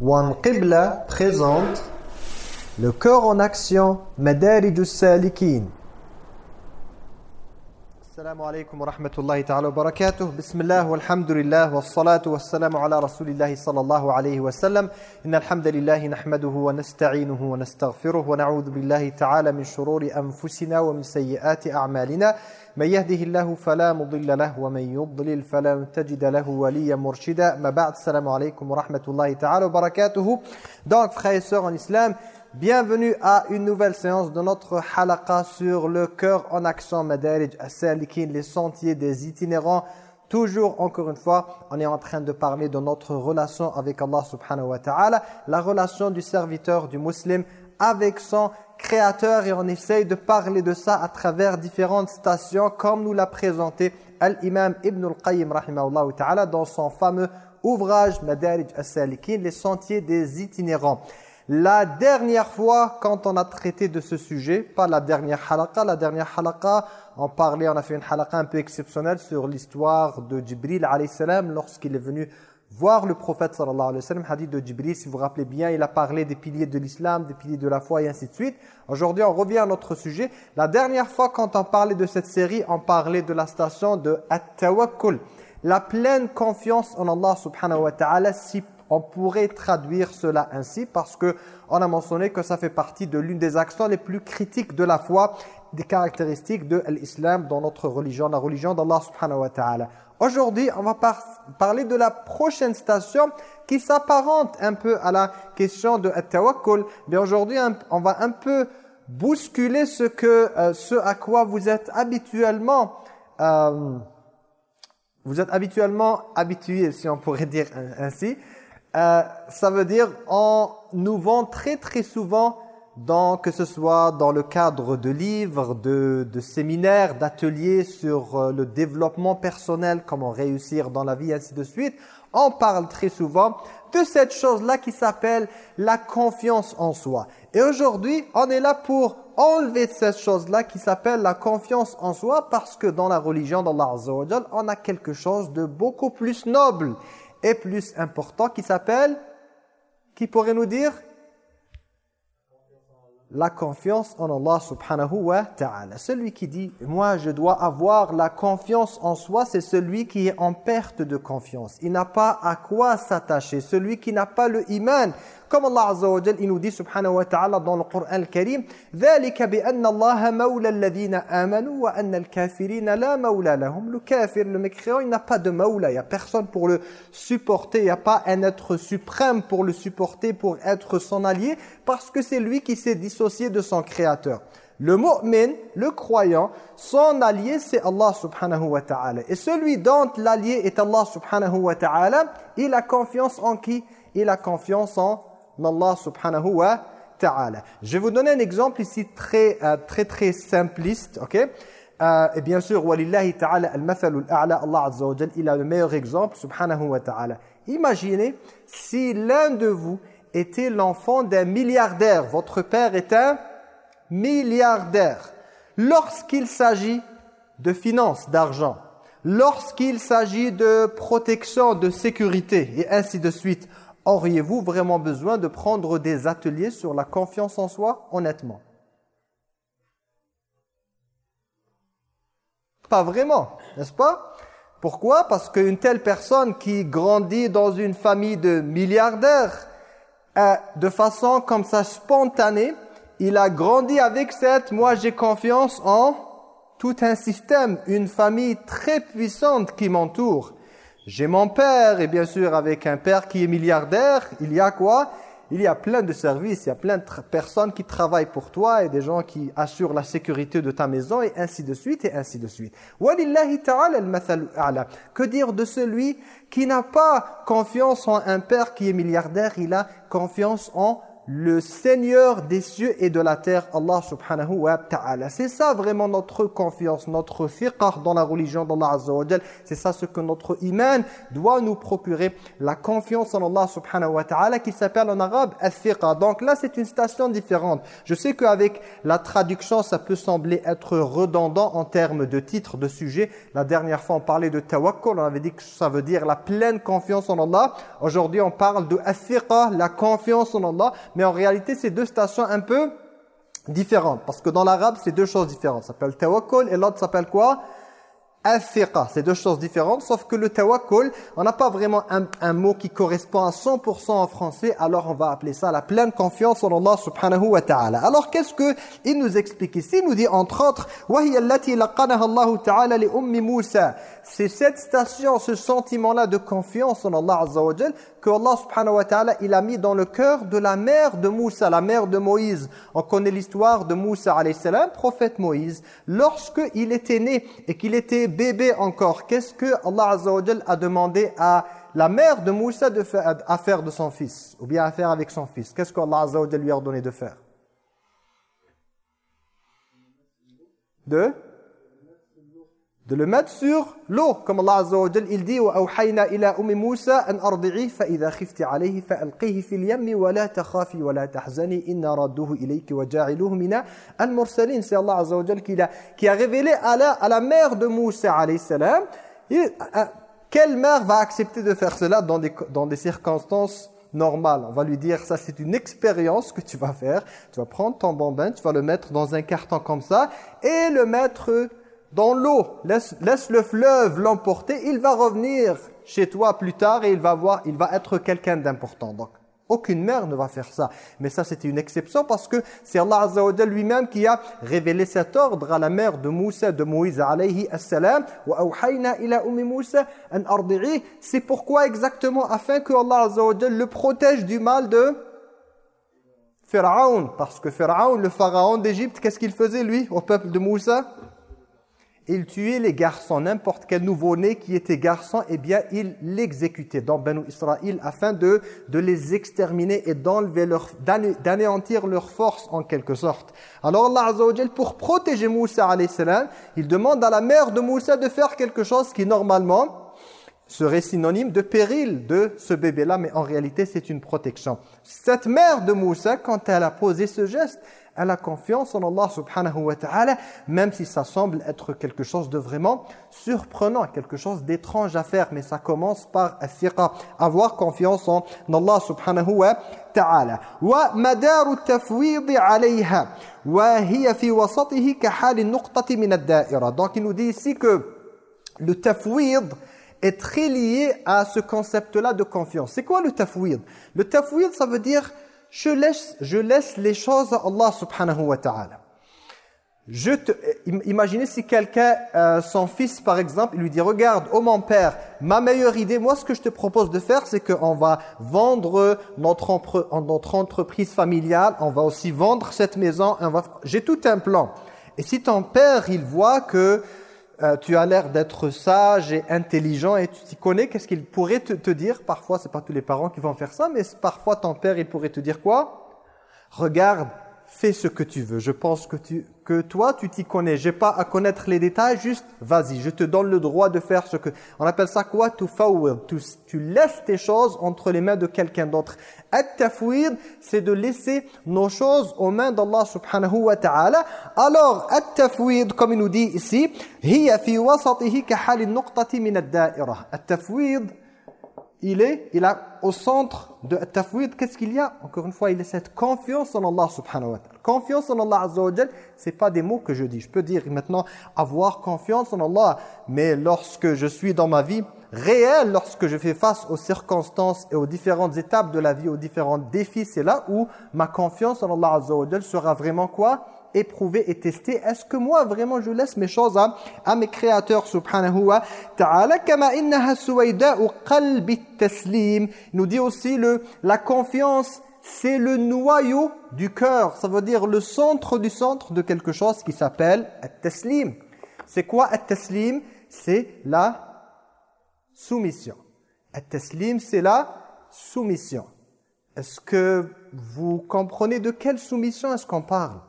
One Qibla présente le cœur en action Madarij السلام عليكم ورحمة الله تعالى وبركاته. بسم الله والحمد لله والصلاة والسلام على رسول الله صلى الله عليه وسلم. إن الحمد لله نحمده ونستعينه ونستغفره ونعوذ بالله تعالى من شرور أنفسنا ومن سيئات أعمالنا. من يهده الله فلا مضل له ومن يضلل فلا تجد له وليا مرشدا. ما بعد السلام عليكم ورحمة الله تعالى وبركاته. Donc frères et sœurs Bienvenue à une nouvelle séance de notre halaqa sur le cœur en action Madarij as-Salikin, les sentiers des itinérants. Toujours, encore une fois, on est en train de parler de notre relation avec Allah subhanahu wa ta'ala, la relation du serviteur, du musulman avec son créateur et on essaye de parler de ça à travers différentes stations comme nous l'a présenté Al-Imam Ibn al-Qayyim ta'ala dans son fameux ouvrage Madarij as-Salikin, les sentiers des itinérants. La dernière fois, quand on a traité de ce sujet, pas la dernière halaqa, la dernière halaqa, on parlait, on a fait une halaqa un peu exceptionnelle sur l'histoire de Jibril salam lorsqu'il est venu voir le prophète sallallahu alayhi wa sallam, hadith de Jibril, si vous vous rappelez bien, il a parlé des piliers de l'islam, des piliers de la foi et ainsi de suite. Aujourd'hui, on revient à notre sujet. La dernière fois, quand on parlait de cette série, on parlait de la station de At-Tawakkul, la pleine confiance en Allah subhanahu wa ta'ala, si on pourrait traduire cela ainsi parce que on a mentionné que ça fait partie de l'une des actions les plus critiques de la foi, des caractéristiques de l'islam dans notre religion, la religion d'Allah subhanahu wa ta'ala. Aujourd'hui, on va parler de la prochaine station qui s'apparente un peu à la question de tawakkul. Mais aujourd'hui, on va un peu bousculer euh, ce à quoi vous êtes habituellement euh, vous êtes habituellement habitué, si on pourrait dire ainsi. Euh, ça veut dire on nous vend très très souvent dans, que ce soit dans le cadre de livres, de, de séminaires, d'ateliers sur euh, le développement personnel, comment réussir dans la vie, ainsi de suite. On parle très souvent de cette chose-là qui s'appelle la confiance en soi. Et aujourd'hui, on est là pour enlever cette chose-là qui s'appelle la confiance en soi parce que dans la religion d'Allah Azza on a quelque chose de beaucoup plus noble et plus important qui s'appelle, qui pourrait nous dire la confiance en Allah subhanahu wa ta'ala. Celui qui dit, moi je dois avoir la confiance en soi, c'est celui qui est en perte de confiance. Il n'a pas à quoi s'attacher. Celui qui n'a pas le iman, comme Allah Azza wa il nous dit subhanahu wa ta'ala dans le Coran al-Karim, ذَلِكَ بِأَنَّ اللَّهَ مَوْلَى الَّذِينَ آمَنُوا وَأَنَّ الْكَافِرِينَ لَا مَوْلَى لَهُمْ Le kafir, le mécréant, il n'a pas de maula, il n'y a personne pour le supporter, il n'y a pas un être suprême pour le supporter, pour être son allié, parce que c'est lui qui s'est dissocié de son créateur. Le mu'min, le croyant, son allié c'est Allah subhanahu wa ta'ala. Et celui dont l'allié est Allah subhanahu wa ta'ala, il a confiance en qui Il a confiance en je vais vous donner un exemple ici très euh, très très simpliste, OK? Euh, et bien sûr, walillahi ta'ala al-mathalul a'la, Allah azza wa il a le meilleur exemple. Imaginez si l'un de vous était l'enfant d'un milliardaire. Votre père est un milliardaire. Lorsqu'il s'agit de finances, d'argent, lorsqu'il s'agit de protection, de sécurité, et ainsi de suite, auriez-vous vraiment besoin de prendre des ateliers sur la confiance en soi, honnêtement? Pas vraiment, n'est-ce pas? Pourquoi? Parce qu'une telle personne qui grandit dans une famille de milliardaires, de façon comme ça spontanée, il a grandi avec cette « moi j'ai confiance en tout un système, une famille très puissante qui m'entoure ». J'ai mon père, et bien sûr avec un père qui est milliardaire, il y a quoi? Il y a plein de services, il y a plein de personnes qui travaillent pour toi et des gens qui assurent la sécurité de ta maison et ainsi de suite et ainsi de suite. Que dire de celui qui n'a pas confiance en un père qui est milliardaire, il a confiance en le Seigneur des cieux et de la terre, Allah subhanahu wa ta'ala. C'est ça vraiment notre confiance, notre fiqh dans la religion d'Allah Azza wa C'est ça ce que notre iman doit nous procurer, la confiance en Allah subhanahu wa ta'ala qui s'appelle en arabe al Donc là, c'est une station différente. Je sais qu'avec la traduction, ça peut sembler être redondant en termes de titre, de sujet. La dernière fois, on parlait de tawakkul, on avait dit que ça veut dire la pleine confiance en Allah. Aujourd'hui, on parle de al la confiance en Allah mais en réalité, c'est deux stations un peu différentes. Parce que dans l'arabe, c'est deux choses différentes. Ça s'appelle tawakkul et l'autre s'appelle quoi? C'est deux choses différentes, sauf que le tawakkul, on n'a pas vraiment un, mot qui correspond à 100% en français, alors on va appeler ça la pleine confiance en Allah subhanahu wa ta'ala. Alors qu'est-ce que il nous explique ici? Il nous dit entre autres, c'est cette station, ce sentiment-là de confiance en Allah azza wa que Allah subhanahu wa ta'ala il a mis dans le cœur de la mère de Moussa, la mère de Moïse. On connaît l'histoire de Moussa alayhi salam, prophète Moïse. Lorsque il était né et qu'il était bébé encore, qu'est-ce que Allah azza a demandé à la mère de Moussa de faire, à faire de son fils? Ou bien à faire avec son fils? Qu'est-ce que Allah azza wa lui a ordonné de faire? De? de le mettre sur l'eau comme Allah Azza wa il dit وأوحينا إلى أم موسى أن أرضعيه فإذا خفت عليه فألقيه في اليم ولا تخافي ولا تحزني إنا ردوه إليك وجاعلوه من المرسلين c'est Allah Azza wa qui a, qui a révélé à la, à la mère de Moussa alayhi salam et, quelle mère va accepter de faire cela dans des, dans des circonstances normales On va lui dire, ça c'est une expérience que tu vas faire. Tu vas prendre ton bambin, tu vas le mettre dans un carton comme ça et le mettre dans l'eau, laisse, le fleuve l'emporter, il va revenir chez toi plus tard et il va voir, il va être quelqu'un d'important. Donc, aucune mère ne va faire ça. Mais ça, c'était une exception parce que c'est Allah lui-même qui a révélé cet ordre à la mère de Moussa, de Moïse alayhi assalam. C'est pourquoi exactement? Afin que Allah le protège du mal de Pharaon. Parce que Pharaon, le pharaon d'Égypte, qu'est-ce qu'il faisait lui au peuple de Moussa? Il tuait les garçons, n'importe quel nouveau-né qui était garçon, eh bien, il l'exécutait dans Banu Israël afin de, de les exterminer et d'enlever leur, d'anéantir leur force en quelque sorte. Alors Allah Azza pour protéger Moussa salam, il demande à la mère de Moussa de faire quelque chose qui normalement serait synonyme de péril de ce bébé-là, mais en réalité c'est une protection. Cette mère de Moussa, quand elle a posé ce geste, elle a confiance en Allah subhanahu wa ta'ala, même si ça semble être quelque chose de vraiment surprenant, quelque chose d'étrange à faire, mais ça commence par avoir confiance en Allah subhanahu wa ta'ala. Hiya fi wasatihi ka hal nuqtati min ad-da'ira. Donc il nous dit ici que le tafwid est très lié à ce concept-là de confiance. C'est quoi le tafwid? Le tafwid, ça veut dire je laisse, je laisse les choses à Allah subhanahu wa ta'ala. Je te, imaginez si quelqu'un, euh, son fils par exemple, il lui dit « Regarde, oh mon père, ma meilleure idée, moi ce que je te propose de faire, c'est qu'on va vendre notre, notre entreprise familiale, on va aussi vendre cette maison, j'ai tout un plan. Et si ton père, il voit que euh, tu as l'air d'être sage et intelligent et tu t'y connais, qu'est-ce qu'il pourrait te, te dire? Parfois, c'est pas tous les parents qui vont faire ça, mais parfois ton père, il pourrait te dire quoi? Regarde, fais ce que tu veux. Je pense que tu que toi, tu t'y connais. J'ai pas à connaître les détails, juste vas-y, je te donne le droit de faire ce que... On appelle ça quoi? Fawwid. Tu, tu laisses tes choses entre les mains de quelqu'un d'autre. At-tafwid, c'est de laisser nos choses aux mains d'Allah subhanahu wa ta'ala. Alors, at-tafwid, comme il nous dit ici, hiya fi wasatihi ka hali nuqtati min ad-da'ira. At-tafwid, il est, il a au centre de tafwid, qu'est-ce qu'il y a? Encore une fois, il a cette confiance en Allah subhanahu wa ta'ala. Confiance en Allah azza wa c'est pas des mots que je dis. Je peux dire maintenant avoir confiance en Allah, mais lorsque je suis dans ma vie réelle, lorsque je fais face aux circonstances et aux différentes étapes de la vie, aux différents défis, c'est là où ma confiance en Allah azza sera vraiment quoi? Éprouver et tester. Est-ce que moi, vraiment, je laisse mes choses à, à mes créateurs, subhanahu wa ta'ala? Kama innaha suwayda'u qalbi taslim. Nous dit aussi le, la confiance, c'est le noyau du cœur. Ça veut dire le centre du centre de quelque chose qui s'appelle at-taslim. C'est quoi at-taslim? C'est la soumission. At-taslim, c'est la soumission. Est-ce que vous comprenez de quelle soumission est-ce qu'on parle?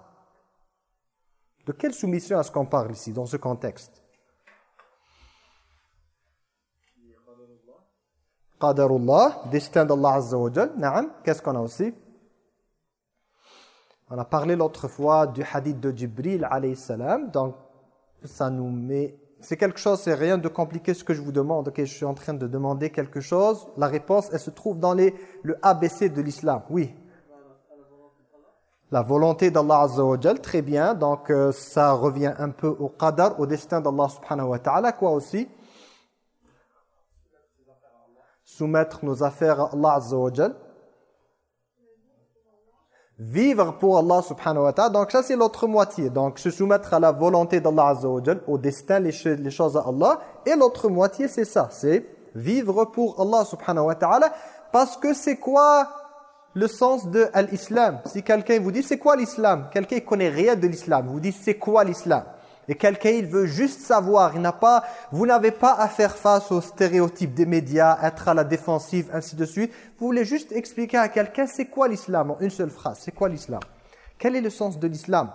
De quelle soumission est-ce qu'on parle ici, dans ce contexte? Qadarullah, destin d'Allah Azza wa Naam, qu'est-ce qu'on a aussi? On a parlé l'autre fois du hadith de Jibril alayhi salam, donc ça nous met c'est quelque chose, c'est rien de compliqué ce que je vous demande. Je suis en train de demander quelque chose. La réponse, elle se trouve dans les, le ABC de l'islam. Oui. La volonté d'Allah Azza wa très bien. Donc, euh, ça revient un peu au qadar, au destin d'Allah subhanahu wa ta'ala. Quoi aussi Soumettre nos affaires à Allah Azza wa vivre pour Allah subhanahu wa ta'ala. Donc ça c'est l'autre moitié. Donc se soumettre à la volonté d'Allah azza wa au destin, les, les choses à Allah. Et l'autre moitié c'est ça, c'est vivre pour Allah subhanahu wa ta'ala. Parce que c'est quoi le sens de l'islam Si quelqu'un vous dit c'est quoi l'islam? Quelqu'un connaît rien de l'islam, vous dit c'est quoi l'islam? Et quelqu'un, il veut juste savoir. Il n'a pas, vous n'avez pas à faire face aux stéréotypes des médias, être à la défensive, ainsi de suite. Vous voulez juste expliquer à quelqu'un c'est quoi l'islam? En une seule phrase. C'est quoi l'islam? Quel est le sens de l'islam?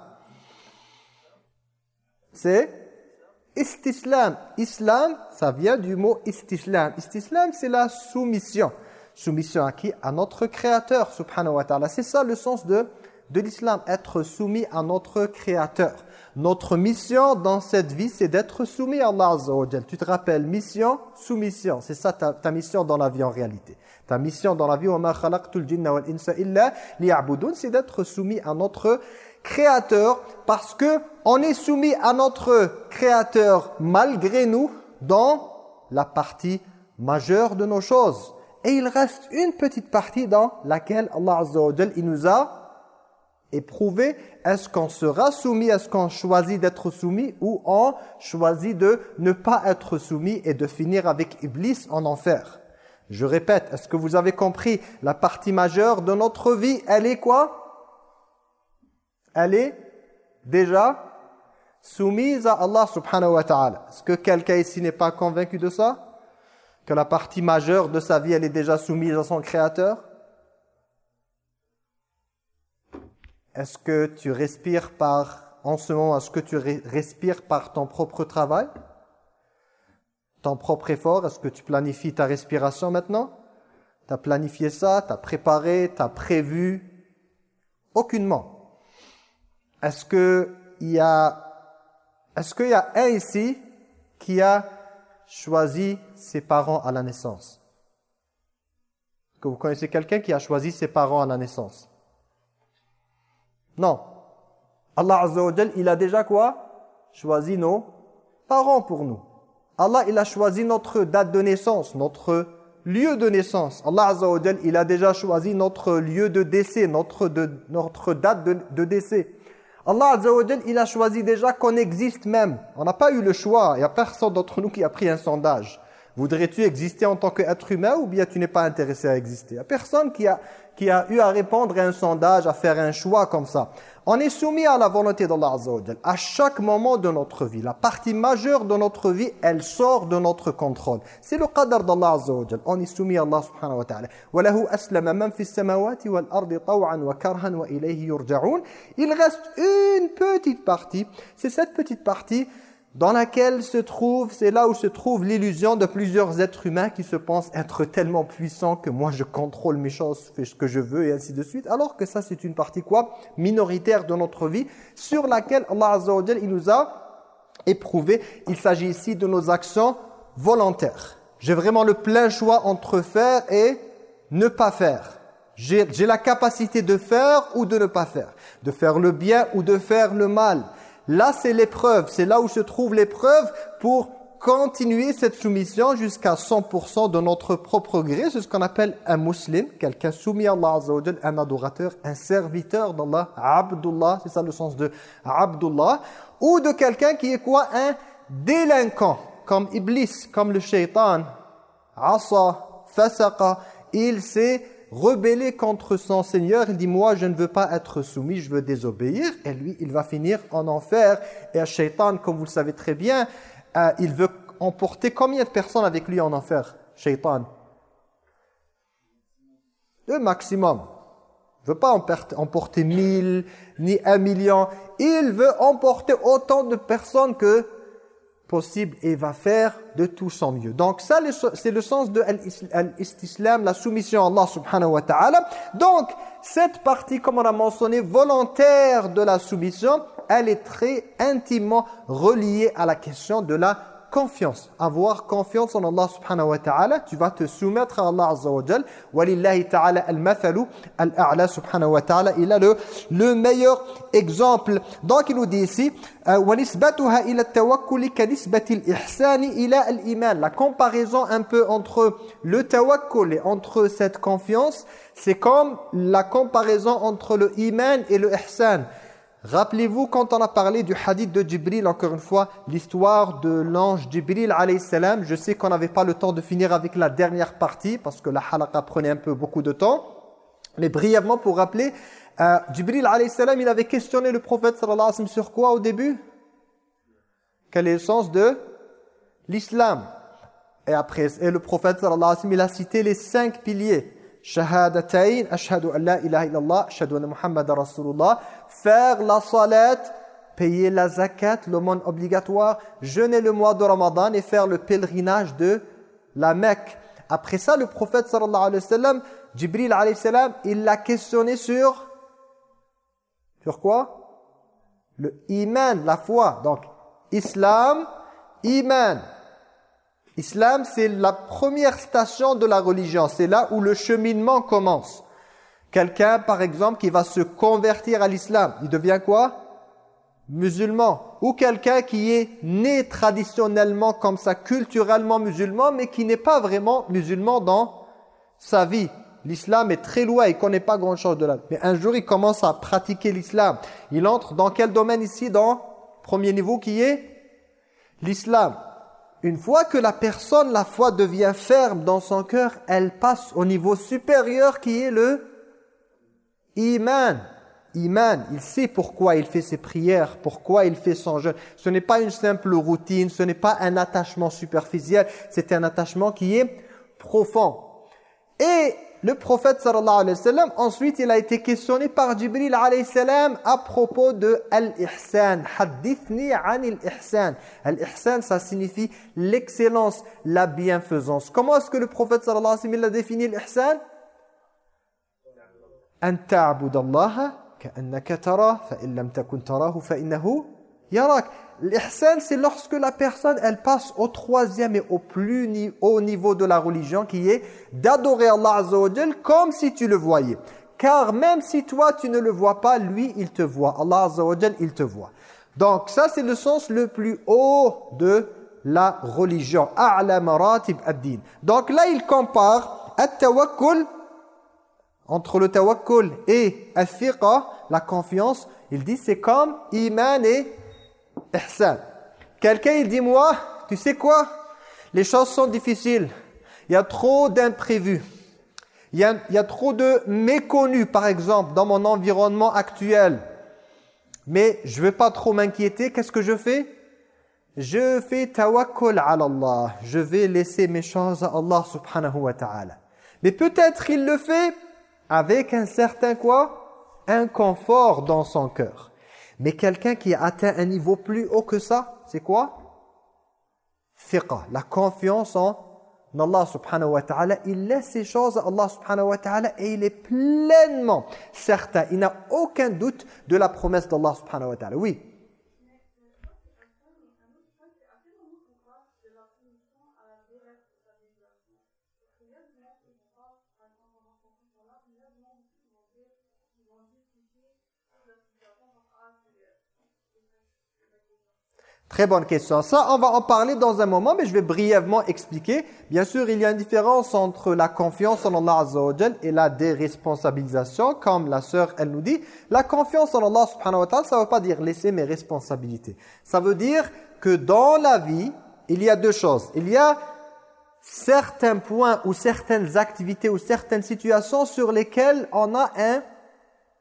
C'est istislam. Islam, ça vient du mot istislam. Istislam, c'est la soumission. Soumission à qui À notre Créateur, subhanahu wa ta'ala. C'est ça le sens de, de l'islam, être soumis à notre Créateur. Notre mission dans cette vie, c'est d'être soumis à Allah Azza Tu te rappelles, mission, soumission. C'est ça ta, mission dans la vie en réalité. Ta mission dans la vie, c'est d'être soumis à notre Créateur parce que on est soumis à notre Créateur malgré nous dans la partie majeure de nos choses. Et il reste une petite partie dans laquelle Allah Azza il nous a éprouvé, est-ce qu'on sera soumis, est-ce qu'on choisit d'être soumis? Ou on choisit de ne pas être soumis et de finir avec Iblis en enfer? Je répète, est-ce que vous avez compris? La partie majeure de notre vie, elle est quoi? Elle est déjà soumise à Allah subhanahu wa ta'ala. Est-ce que quelqu'un ici n'est pas convaincu de ça? Que la partie majeure de sa vie, elle est déjà soumise à son Créateur? Est-ce que tu respires par, en ce moment, est-ce que tu respires par ton propre travail? Ton propre effort? Est-ce que tu planifies ta respiration maintenant? Tu as planifié ça, tu as préparé, tu as prévu? Aucunement. Est-ce qu'il y a, est-ce qu'il y a un ici qui a choisi ses parents à la naissance que vous connaissez quelqu'un qui a choisi ses parents à la naissance non. Allah Azza il a déjà quoi? Choisi nos parents pour nous. Allah, il a choisi notre date de naissance, notre lieu de naissance. Allah Azza il a déjà choisi notre lieu de décès, notre, date de décès. Allah Azza il a choisi déjà qu'on existe même. On n'a pas eu le choix. Il n'y a personne d'entre nous qui a pris un sondage. Voudrais-tu exister en tant qu'être humain ou bien tu n'es pas intéressé à exister Il n'y a personne qui a qui a eu à répondre à un sondage, à faire un choix comme ça. On est soumis à la volonté d'Allah Azza wa à chaque moment de notre vie. La partie majeure de notre vie, elle sort de notre contrôle. C'est le qadar d'Allah Azza wa On est soumis à Allah subhanahu wa ta'ala. وَلَهُ أَسْلَمَ مَنْ فِي السَّمَوَاتِ وَالْأَرْضِ طَوْعًا وَكَرْهًا وَإِلَيْهِ يُرْجَعُونَ Il reste une petite partie. C'est cette petite partie dans laquelle se trouve, c'est là où se trouve l'illusion de plusieurs êtres humains qui se pensent être tellement puissants que moi je contrôle mes choses, fais ce que je veux et ainsi de suite. Alors que ça c'est une partie quoi Minoritaire de notre vie sur laquelle Allah Azza il nous a éprouvé. Il s'agit ici de nos actions volontaires. J'ai vraiment le plein choix entre faire et ne pas faire. J'ai la capacité de faire ou de ne pas faire. De faire le bien ou de faire le mal Là, c'est l'épreuve. C'est là où se trouve l'épreuve pour continuer cette soumission jusqu'à 100% de notre propre gré. C'est ce qu'on appelle un musulman, quelqu'un soumis à Allah Azza un adorateur, un serviteur d'Allah, Abdullah, c'est ça le sens de Abdullah, ou de quelqu'un qui est quoi? Un délinquant, comme Iblis, comme le shaitan, Asa, Fasaqa, il s'est rebellé contre son Seigneur, il dit moi je ne veux pas être soumis, je veux désobéir. Et lui il va finir en enfer. Et à Shaitan comme vous le savez très bien, euh, il veut emporter combien de personnes avec lui en enfer? Shaitan. Deux maximum. Il ne veut pas emporter mille, ni un million. Il veut emporter autant de personnes que possible et va faire de tout son mieux. Donc ça, c'est le sens de l'islam, la soumission à Allah subhanahu wa ta'ala. Donc, cette partie, comme on a mentionné, volontaire de la soumission, elle est très intimement reliée à la question de la confiance, avoir confiance en Allah subhanahu wa ta'ala, tu vas te soumettre à Allah azza wa jal. Walillahi ta'ala al-mathalu al-a'la subhanahu wa ta'ala. Il a le, le meilleur exemple. Donc il nous dit ici, وَنِسْبَتُهَا إِلَى التَّوَكُّلِ كَنِسْبَةِ الْإِحْسَانِ إِلَى الْإِيمَانِ La comparaison un peu entre le tawakkul et entre cette confiance, c'est comme la comparaison entre le iman et le ihsan. Rappelez-vous quand on a parlé du hadith de Jibril, encore une fois, l'histoire de l'ange Jibril alayhi salam. Je sais qu'on n'avait pas le temps de finir avec la dernière partie parce que la halaqa prenait un peu beaucoup de temps. Mais brièvement pour rappeler, euh, Jibril alayhi salam, il avait questionné le prophète sallallahu alayhi wa sur quoi au début? Quel est le sens de l'islam? Et après, et le prophète sallallahu alayhi wa sallam, il a cité les cinq piliers shahadatayn ashhadu an la ilaha illallah anna faire la salat payer la zakat l'aumône obligatoire jeûner le mois de Ramadan et faire le pèlerinage de la Mecque après ça le prophète sallallahu alayhi wa sallam Jibril alayhi il l'a questionné sur sur quoi? Le iman la foi donc islam iman Islam, c'est la première station de la religion. C'est là où le cheminement commence. Quelqu'un, par exemple, qui va se convertir à l'islam, il devient quoi? Musulman. Ou quelqu'un qui est né traditionnellement comme ça, culturellement musulman, mais qui n'est pas vraiment musulman dans sa vie. L'islam est très loin, il ne connaît pas grand-chose de là. Mais un jour, il commence à pratiquer l'islam. Il entre dans quel domaine ici Dans premier niveau qui est l'islam? Une fois que la personne, la foi devient ferme dans son cœur, elle passe au niveau supérieur qui est le iman. Iman, il sait pourquoi il fait ses prières, pourquoi il fait son jeûne. Ce n'est pas une simple routine, ce n'est pas un attachement superficiel, c'est un attachement qui est profond. Et le prophète sallallahu alayhi wa sallam, ensuite il a été questionné par Jibril alayhi salam à propos de al-ihsan. Hadithni anil ihsan. Al-ihsan, ça signifie l'excellence, la bienfaisance. Comment est-ce que le prophète sallallahu alayhi wa sallam a défini l'ihsan Innahu yarak. L'ihsan, c'est lorsque la personne, elle passe au troisième et au plus haut niveau de la religion, qui est d'adorer Allah Azza comme si tu le voyais. Car même si toi, tu ne le vois pas, lui, il te voit. Allah Azza il te voit. Donc, ça, c'est le sens le plus haut de la religion. A'la maratib ad-din. Donc là, il compare at-tawakkul entre le tawakkul et al la confiance. Il dit, c'est comme iman et ihsan. Quelqu'un, il dit, moi, tu sais quoi? Les choses sont difficiles. Il y a trop d'imprévus. Il, il y, a, trop de méconnus, par exemple, dans mon environnement actuel. Mais je ne vais pas trop m'inquiéter. Qu'est-ce que je fais? Je fais tawakkul ala Allah. Je vais laisser mes choses à Allah subhanahu wa ta'ala. Mais peut-être il le fait avec un certain quoi? Inconfort dans son cœur. Mais quelqu'un qui atteint un niveau plus haut que ça, c'est quoi? Fiqa, la confiance en Allah subhanahu wa ta'ala. Il laisse ces choses à Allah subhanahu wa ta'ala et il est pleinement certain. Il n'a aucun doute de la promesse d'Allah subhanahu wa ta'ala. Oui Très bonne question. Ça, on va en parler dans un moment, mais je vais brièvement expliquer. Bien sûr, il y a une différence entre la confiance en Allah Azza wa et la déresponsabilisation, comme la sœur, elle nous dit. La confiance en Allah subhanahu wa ta'ala, ça ne veut pas dire laisser mes responsabilités. Ça veut dire que dans la vie, il y a deux choses. Il y a certains points ou certaines activités ou certaines situations sur lesquelles on a un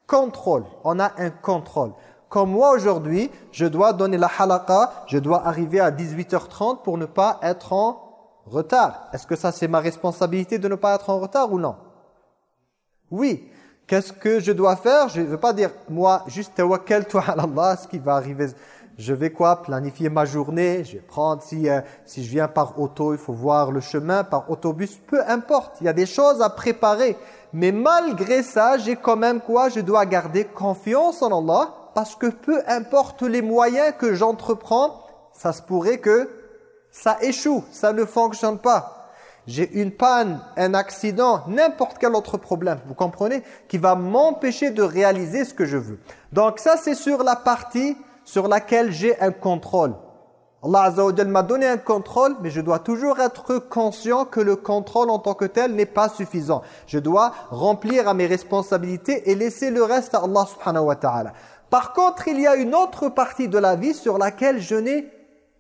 contrôle. On a un contrôle. Comme moi aujourd'hui, je dois donner la halaqa, je dois arriver à 18h30 pour ne pas être en retard. Est-ce que ça c'est ma responsabilité de ne pas être en retard ou non? Oui. Qu'est-ce que je dois faire? Je ne veux pas dire, moi, juste tawakkal-toi à Allah, ce qui va arriver. Je vais quoi? Planifier ma journée. Je vais prendre, si, euh, si je viens par auto, il faut voir le chemin, par autobus. Peu importe, il y a des choses à préparer. Mais malgré ça, j'ai quand même quoi? Je dois garder confiance en Allah parce que peu importe les moyens que j'entreprends, ça se pourrait que ça échoue, ça ne fonctionne pas. J'ai une panne, un accident, n'importe quel autre problème, vous comprenez Qui va m'empêcher de réaliser ce que je veux. Donc ça, c'est sur la partie sur laquelle j'ai un contrôle. Allah Azza wa m'a donné un contrôle, mais je dois toujours être conscient que le contrôle en tant que tel n'est pas suffisant. Je dois remplir à mes responsabilités et laisser le reste à Allah subhanahu wa ta'ala. Par contre, il y a une autre partie de la vie sur laquelle je n'ai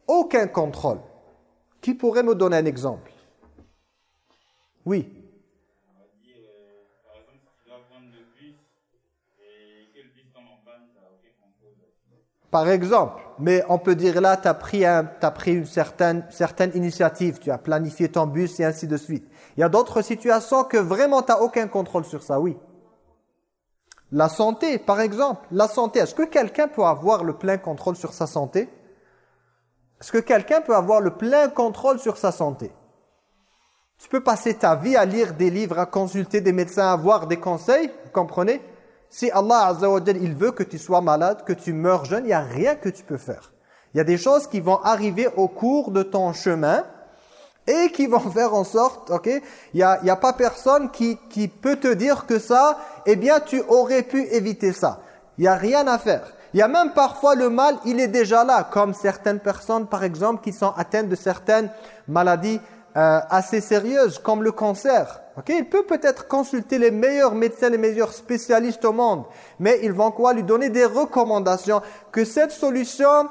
aucun contrôle. Qui pourrait me donner un exemple? Oui. Par exemple, mais on peut dire là, tu as pris, une certaine, certaine initiative, tu as planifié ton bus et ainsi de suite. Il y a d'autres situations que vraiment tu n'as aucun contrôle sur ça, oui. La santé, par exemple. La santé, est-ce que quelqu'un peut avoir le plein contrôle sur sa santé? Est-ce que quelqu'un peut avoir le plein contrôle sur sa santé? Tu peux passer ta vie à lire des livres, à consulter des médecins, à avoir des conseils, vous comprenez? Si Allah Azza il veut que tu sois malade, que tu meurs jeune, il n'y a rien que tu peux faire. Il y a des choses qui vont arriver au cours de ton chemin et qui vont faire en sorte, ok, il n'y a, y a pas personne qui, qui peut te dire que ça, eh bien tu aurais pu éviter ça. Il n'y a rien à faire. Il y a même parfois le mal, il est déjà là, comme certaines personnes par exemple qui sont atteintes de certaines maladies euh, assez sérieuses, comme le cancer. Ok, il peut peut-être consulter les meilleurs médecins, les meilleurs spécialistes au monde, mais ils vont quoi Lui donner des recommandations que cette solution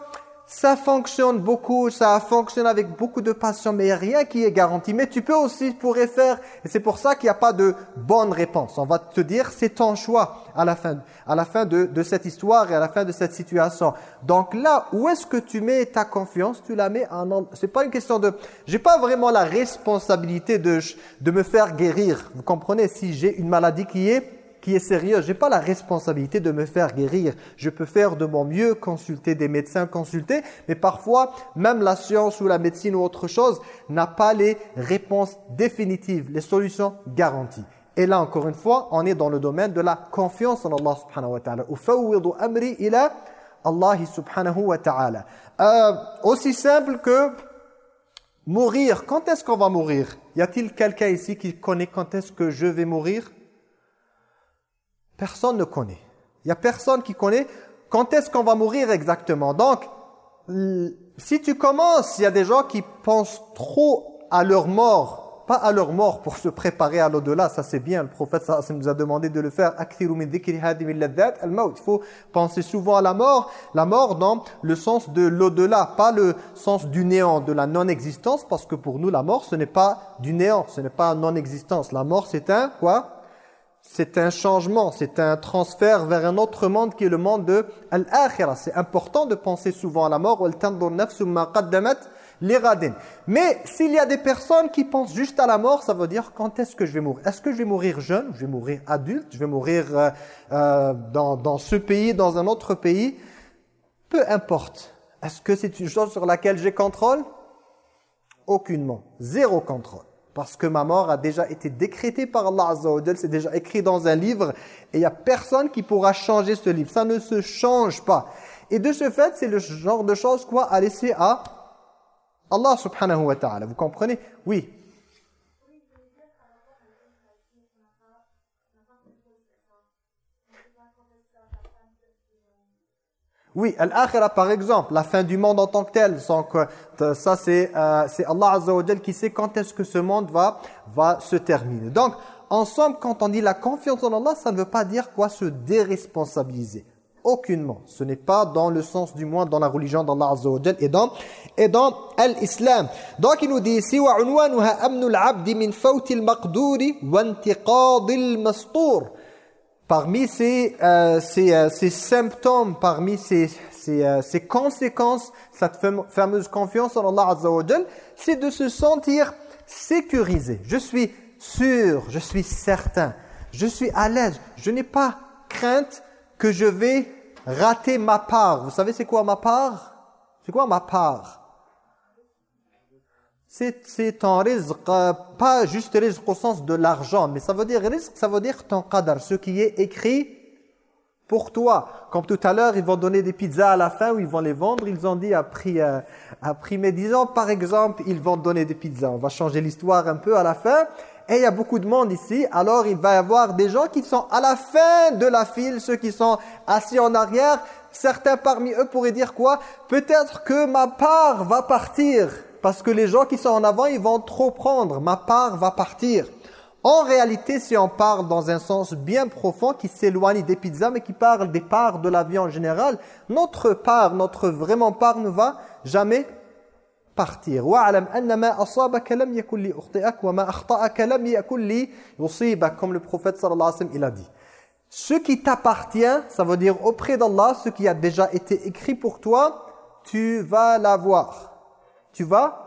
ça fonctionne beaucoup, ça fonctionne avec beaucoup de passion, mais rien qui est garanti. Mais tu peux aussi, pourrais faire, et c'est pour ça qu'il n'y a pas de bonne réponse. On va te dire, c'est ton choix à la fin, à la fin de, de, cette histoire et à la fin de cette situation. Donc là, où est-ce que tu mets ta confiance? Tu la mets en... C'est pas une question de... J'ai pas vraiment la responsabilité de, de me faire guérir. Vous comprenez? Si j'ai une maladie qui est qui est sérieux. Je n'ai pas la responsabilité de me faire guérir. Je peux faire de mon mieux, consulter des médecins, consulter, mais parfois, même la science ou la médecine ou autre chose n'a pas les réponses définitives, les solutions garanties. Et là, encore une fois, on est dans le domaine de la confiance en Allah subhanahu wa ta'ala. amri ila Allah subhanahu wa ta'ala. Euh, aussi simple que mourir. Quand est-ce qu'on va mourir? Y a-t-il quelqu'un ici qui connaît quand est-ce que je vais mourir? Personne ne connaît. Il n'y a personne qui connaît quand est-ce qu'on va mourir exactement. Donc, si tu commences, il y a des gens qui pensent trop à leur mort, pas à leur mort pour se préparer à l'au-delà, ça c'est bien, le prophète nous a demandé de le faire. Il faut penser souvent à la mort, la mort dans le sens de l'au-delà, pas le sens du néant, de la non-existence, parce que pour nous la mort ce n'est pas du néant, ce n'est pas non-existence. La mort c'est un quoi? C'est un changement, c'est un transfert vers un autre monde qui est le monde de l'akhirah. C'est important de penser souvent à la mort. Mais s'il y a des personnes qui pensent juste à la mort, ça veut dire quand est-ce que je vais mourir? Est-ce que je vais mourir jeune? Je vais mourir adulte? Je vais mourir euh, euh, dans, dans ce pays, dans un autre pays? Peu importe. Est-ce que c'est une chose sur laquelle j'ai contrôle? Aucunement. Zéro contrôle. Parce que ma mort a déjà été décrétée par Allah Azza c'est déjà écrit dans un livre et il n'y a personne qui pourra changer ce livre. Ça ne se change pas. Et de ce fait, c'est le genre de choses quoi à laisser à Allah subhanahu wa ta'ala. Vous comprenez? Oui. Oui, al-akhirah par exemple, la fin du monde en tant que tel, sans que, ça c'est euh, Allah Azza wa qui sait quand est-ce que ce monde va, va se terminer. Donc, ensemble, quand on dit la confiance en Allah, ça ne veut pas dire quoi se déresponsabiliser. Aucunement. Ce n'est pas dans le sens du moins dans la religion d'Allah Azza wa et dans, et dans l'islam. Donc il nous dit ici وعنوانها أمن العبد من فوت المقدور وانتقاض المسطور parmi ces, euh, euh, ces, symptômes, parmi ces, ces, euh, ces, conséquences, cette fameuse confiance en Allah Azza c'est de se sentir sécurisé. Je suis sûr, je suis certain Je suis à l'aise. Je n'ai pas crainte que je vais rater ma part. Vous savez c'est quoi ma part? C'est quoi ma part? C'est ton risque, pas juste risque au sens de l'argent, mais ça veut dire risque, ça veut dire ton qadar, ce qui est écrit pour toi. Comme tout à l'heure, ils vont donner des pizzas à la fin ou ils vont les vendre, ils ont dit à prix, euh, à prix médisant, par exemple, ils vont donner des pizzas. On va changer l'histoire un peu à la fin. Et il y a beaucoup de monde ici, alors il va y avoir des gens qui sont à la fin de la file, ceux qui sont assis en arrière. Certains parmi eux pourraient dire quoi? Peut-être que ma part va partir parce que les gens qui sont en avant, ils vont trop prendre. Ma part va partir. En réalité, si on parle dans un sens bien profond, qui s'éloigne des pizzas, mais qui parle des parts de la vie en général, notre part, notre vraiment part ne va jamais partir. Comme le prophète sallallahu alayhi wa sallam, il a dit. Ce qui t'appartient, ça veut dire auprès d'Allah, ce qui a déjà été écrit pour toi, tu vas l'avoir tu vas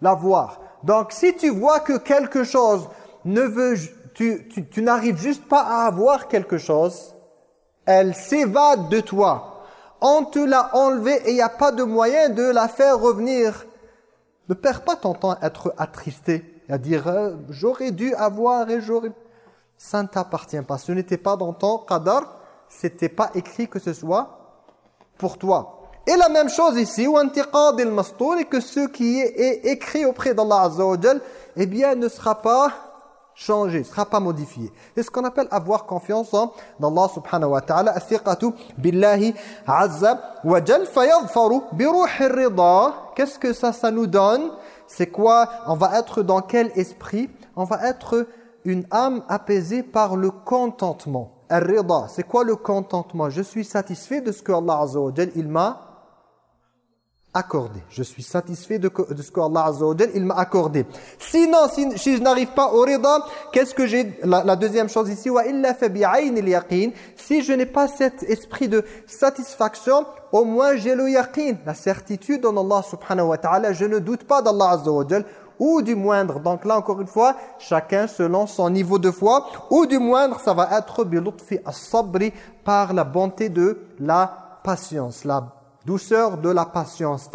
l'avoir. Donc si tu vois que quelque chose ne veut, tu, tu, tu n'arrives juste pas à avoir quelque chose, elle s'évade de toi. On te l'a enlevé et il n'y a pas de moyen de la faire revenir. Ne perds pas ton temps à être attristé, à dire euh, j'aurais dû avoir et j'aurais... Ça ne t'appartient pas. Ce n'était pas dans ton qadar, c'était pas écrit que ce soit pour toi. Et la même chose ici, et que ce qui est écrit auprès d'Allah Azza wa eh bien, ne sera pas changé, ne sera pas modifié. C'est ce qu'on appelle avoir confiance en Allah subhanahu wa ta'ala, athiqatu billahi azza wa jal, fayadfaru rida. Qu'est-ce que ça, ça nous donne? C'est quoi? On va être dans quel esprit? On va être une âme apaisée par le contentement. Ar-rida, c'est quoi le contentement? Je suis satisfait de ce que Allah Azza wa il m'a accordé. Je suis satisfait de, ce que Allah Azza il m'a accordé. Sinon, si, je n'arrive pas au rida, qu'est-ce que j'ai la, deuxième chose ici, Si je n'ai pas cet esprit de satisfaction, au moins j'ai le yaqin, la certitude en Allah subhanahu wa ta'ala, je ne doute pas d'Allah Azza ou du moindre. Donc là, encore une fois, chacun selon son niveau de foi, ou du moindre, ça va être bi as-sabri, par la bonté de la patience, la douceur de la patience.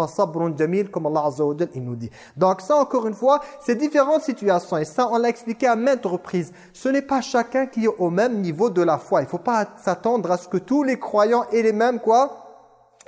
Il nous dit. Donc ça, encore une fois, c'est différentes situations. Et ça, on l'a expliqué à maintes reprises. Ce n'est pas chacun qui est au même niveau de la foi. Il ne faut pas s'attendre à ce que tous les croyants aient les mêmes, quoi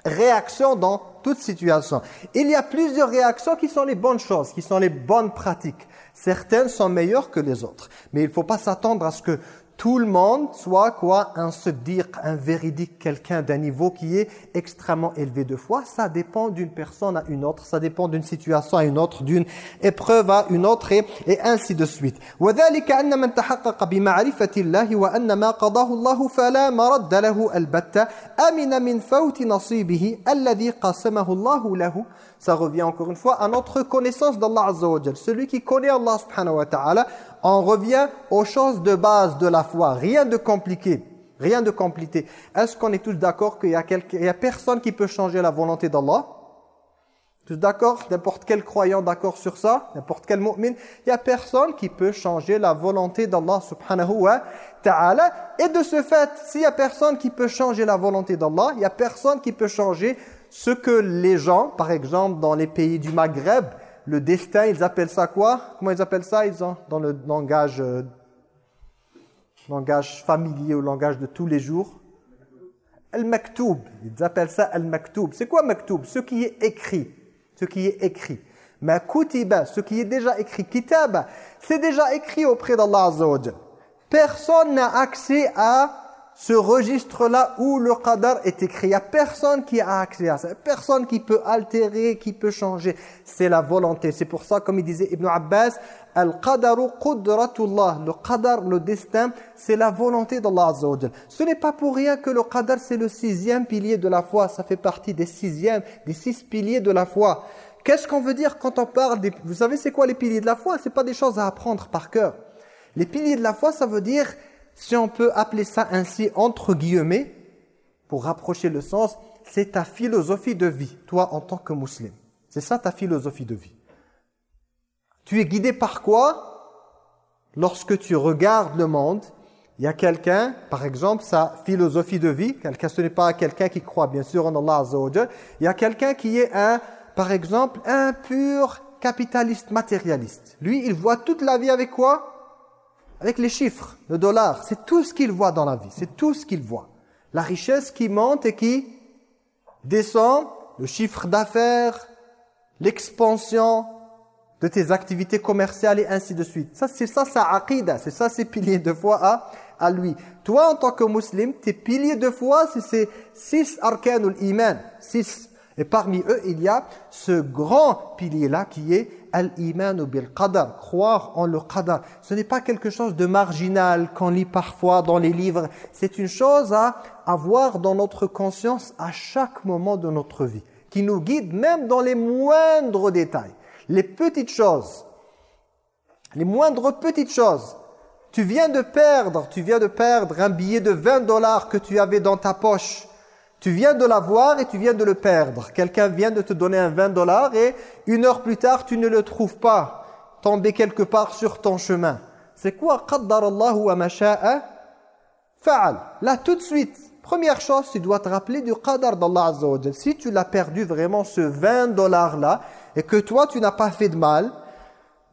réactions dans toute situation. Il y a plusieurs réactions qui sont les bonnes choses, qui sont les bonnes pratiques. Certaines sont meilleures que les autres. Mais il ne faut pas s'attendre à ce que tout le monde soit quoi un dire un véridique, quelqu'un d'un niveau qui est extrêmement élevé de foi. Ça dépend d'une personne à une autre, ça dépend d'une situation à une autre, d'une épreuve à une autre et, et ainsi de suite. وذلك أن من تحقق بمعرفة الله وأن ما قضاه الله فلا مرد له البتة أمن من فوت نصيبه الذي قسمه الله له ça revient encore une fois à notre connaissance d'Allah Azza wa Celui qui connaît Allah subhanahu wa ta'ala, on revient aux choses de base de la foi. Rien de compliqué. Rien de compliqué. Est-ce qu'on est tous d'accord qu'il y, a personne qui peut changer la volonté d'Allah? Tous d'accord? N'importe quel croyant d'accord sur ça? N'importe quel mu'min? Il n'y a personne qui peut changer la volonté d'Allah subhanahu wa ta'ala. Et de ce fait, s'il n'y a personne qui peut changer la volonté d'Allah, il n'y a personne qui peut changer ce que les gens, par exemple dans les pays du Maghreb, le destin, ils appellent ça quoi? Comment ils appellent ça? Ils ont, Dans le langage, euh, langage familier ou langage de tous les jours Al-Maktoub. Ils appellent ça Al-Maktoub. C'est quoi Maktoub Ce qui est écrit. Ce qui est écrit. Mais Kutiba, ce qui est déjà écrit. Kitab, c'est déjà écrit auprès d'Allah Azza Personne n'a accès à ce registre-là où le qadar est écrit. Il n'y a personne qui a accès à ça. Personne qui peut altérer, qui peut changer. C'est la volonté. C'est pour ça, comme il disait Ibn Abbas, Al-qadaru qudratullah. Le qadar, le destin, c'est la volonté d'Allah Azza Ce n'est pas pour rien que le qadar, c'est le sixième pilier de la foi. Ça fait partie des sixièmes, des six piliers de la foi. Qu'est-ce qu'on veut dire quand on parle des... Vous savez c'est quoi les piliers de la foi? Ce pas des choses à apprendre par cœur. Les piliers de la foi, ça veut dire si on peut appeler ça ainsi entre guillemets, pour rapprocher le sens, c'est ta philosophie de vie, toi en tant que musulman. C'est ça ta philosophie de vie. Tu es guidé par quoi? Lorsque tu regardes le monde Il y a quelqu'un, par exemple, sa philosophie de vie, quelqu'un, ce n'est pas quelqu'un qui croit bien sûr en Allah Azza Il y a quelqu'un qui est un, par exemple, un pur capitaliste matérialiste. Lui, il voit toute la vie avec quoi? Avec les chiffres, le dollar. C'est tout ce qu'il voit dans la vie. C'est tout ce qu'il voit. La richesse qui monte et qui descend, le chiffre d'affaires, l'expansion de tes activités commerciales et ainsi de suite. Ça, c'est ça sa aqidah, c'est ça ses piliers de foi à, à lui. Toi, en tant que musulman, tes piliers de foi, c'est ces six arkanul iman, six. Et parmi eux, il y a ce grand pilier-là qui est al-iman bil qadar, croire en le qadar. Ce n'est pas quelque chose de marginal qu'on lit parfois dans les livres. C'est une chose à avoir dans notre conscience à chaque moment de notre vie, qui nous guide même dans les moindres détails. Les petites choses, les moindres petites choses. Tu viens de perdre, tu viens de perdre un billet de 20 dollars que tu avais dans ta poche. Tu viens de l'avoir et tu viens de le perdre. Quelqu'un vient de te donner un 20 dollars et une heure plus tard, tu ne le trouves pas tombé quelque part sur ton chemin. C'est quoi? Là, tout de suite, première chose, tu dois te rappeler du qadar d'Allah Azza wa Si tu l'as perdu vraiment ce 20 dollars-là, et que toi, tu n'as pas fait de mal,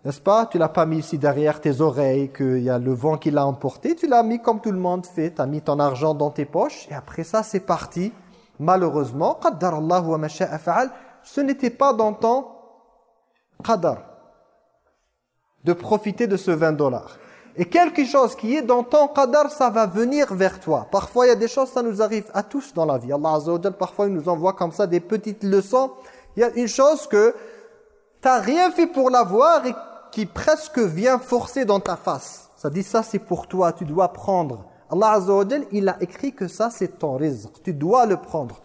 n'est-ce pas? Tu l'as pas mis ici derrière tes oreilles, qu'il y a le vent qui l'a emporté. Tu l'as mis comme tout le monde fait. Tu as mis ton argent dans tes poches. Et après ça, c'est parti. Malheureusement, ce n'était pas dans ton qadar de profiter de ce 20 dollars. Et quelque chose qui est dans ton qadar, ça va venir vers toi. Parfois, il y a des choses, ça nous arrive à tous dans la vie. Allah Azza wa parfois, il nous envoie comme ça des petites leçons. Il y a une chose que tu n'as rien fait pour l'avoir et qui presque vient forcer dans ta face. Ça dit ça c'est pour toi, tu dois prendre. Allah Azza wa il a écrit que ça c'est ton rizq. Tu dois le prendre.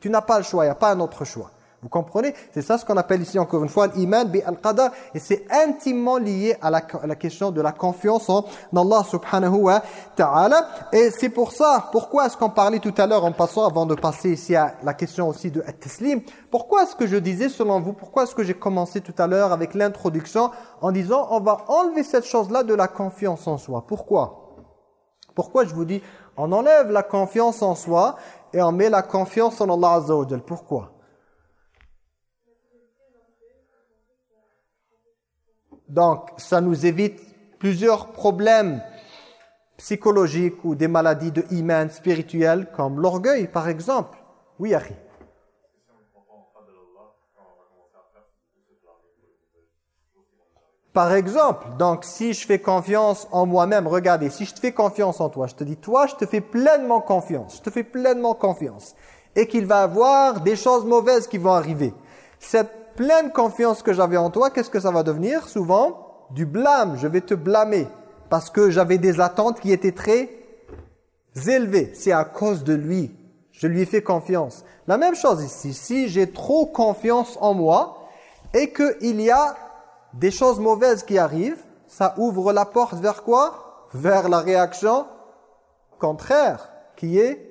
tu n'as pas le choix, il n'y a pas un autre choix. Vous comprenez? C'est ça ce qu'on appelle ici encore une fois l'iman bi al-qadar et c'est intimement lié à la, question de la confiance en Allah subhanahu wa ta'ala et c'est pour ça, pourquoi est-ce qu'on parlait tout à l'heure en passant avant de passer ici à la question aussi de at-taslim pourquoi est-ce que je disais selon vous, pourquoi est-ce que j'ai commencé tout à l'heure avec l'introduction en disant on va enlever cette chose-là de la confiance en soi? Pourquoi? Pourquoi je vous dis on enlève la confiance en soi et on met la confiance en Allah Azza Pourquoi? Donc, ça nous évite plusieurs problèmes psychologiques ou des maladies de iman spirituelles, comme l'orgueil, par exemple. Oui, Harry. Par exemple, donc si je fais confiance en moi-même, regardez, si je te fais confiance en toi, je te dis, toi, je te fais pleinement confiance, je te fais pleinement confiance, et qu'il va avoir des choses mauvaises qui vont arriver. Cette pleine confiance que j'avais en toi, qu'est-ce que ça va devenir Souvent, du blâme. Je vais te blâmer parce que j'avais des attentes qui étaient très élevées. C'est à cause de lui. Je lui ai fait confiance. La même chose ici. Si j'ai trop confiance en moi et qu'il y a des choses mauvaises qui arrivent, ça ouvre la porte vers quoi? Vers la réaction contraire, qui est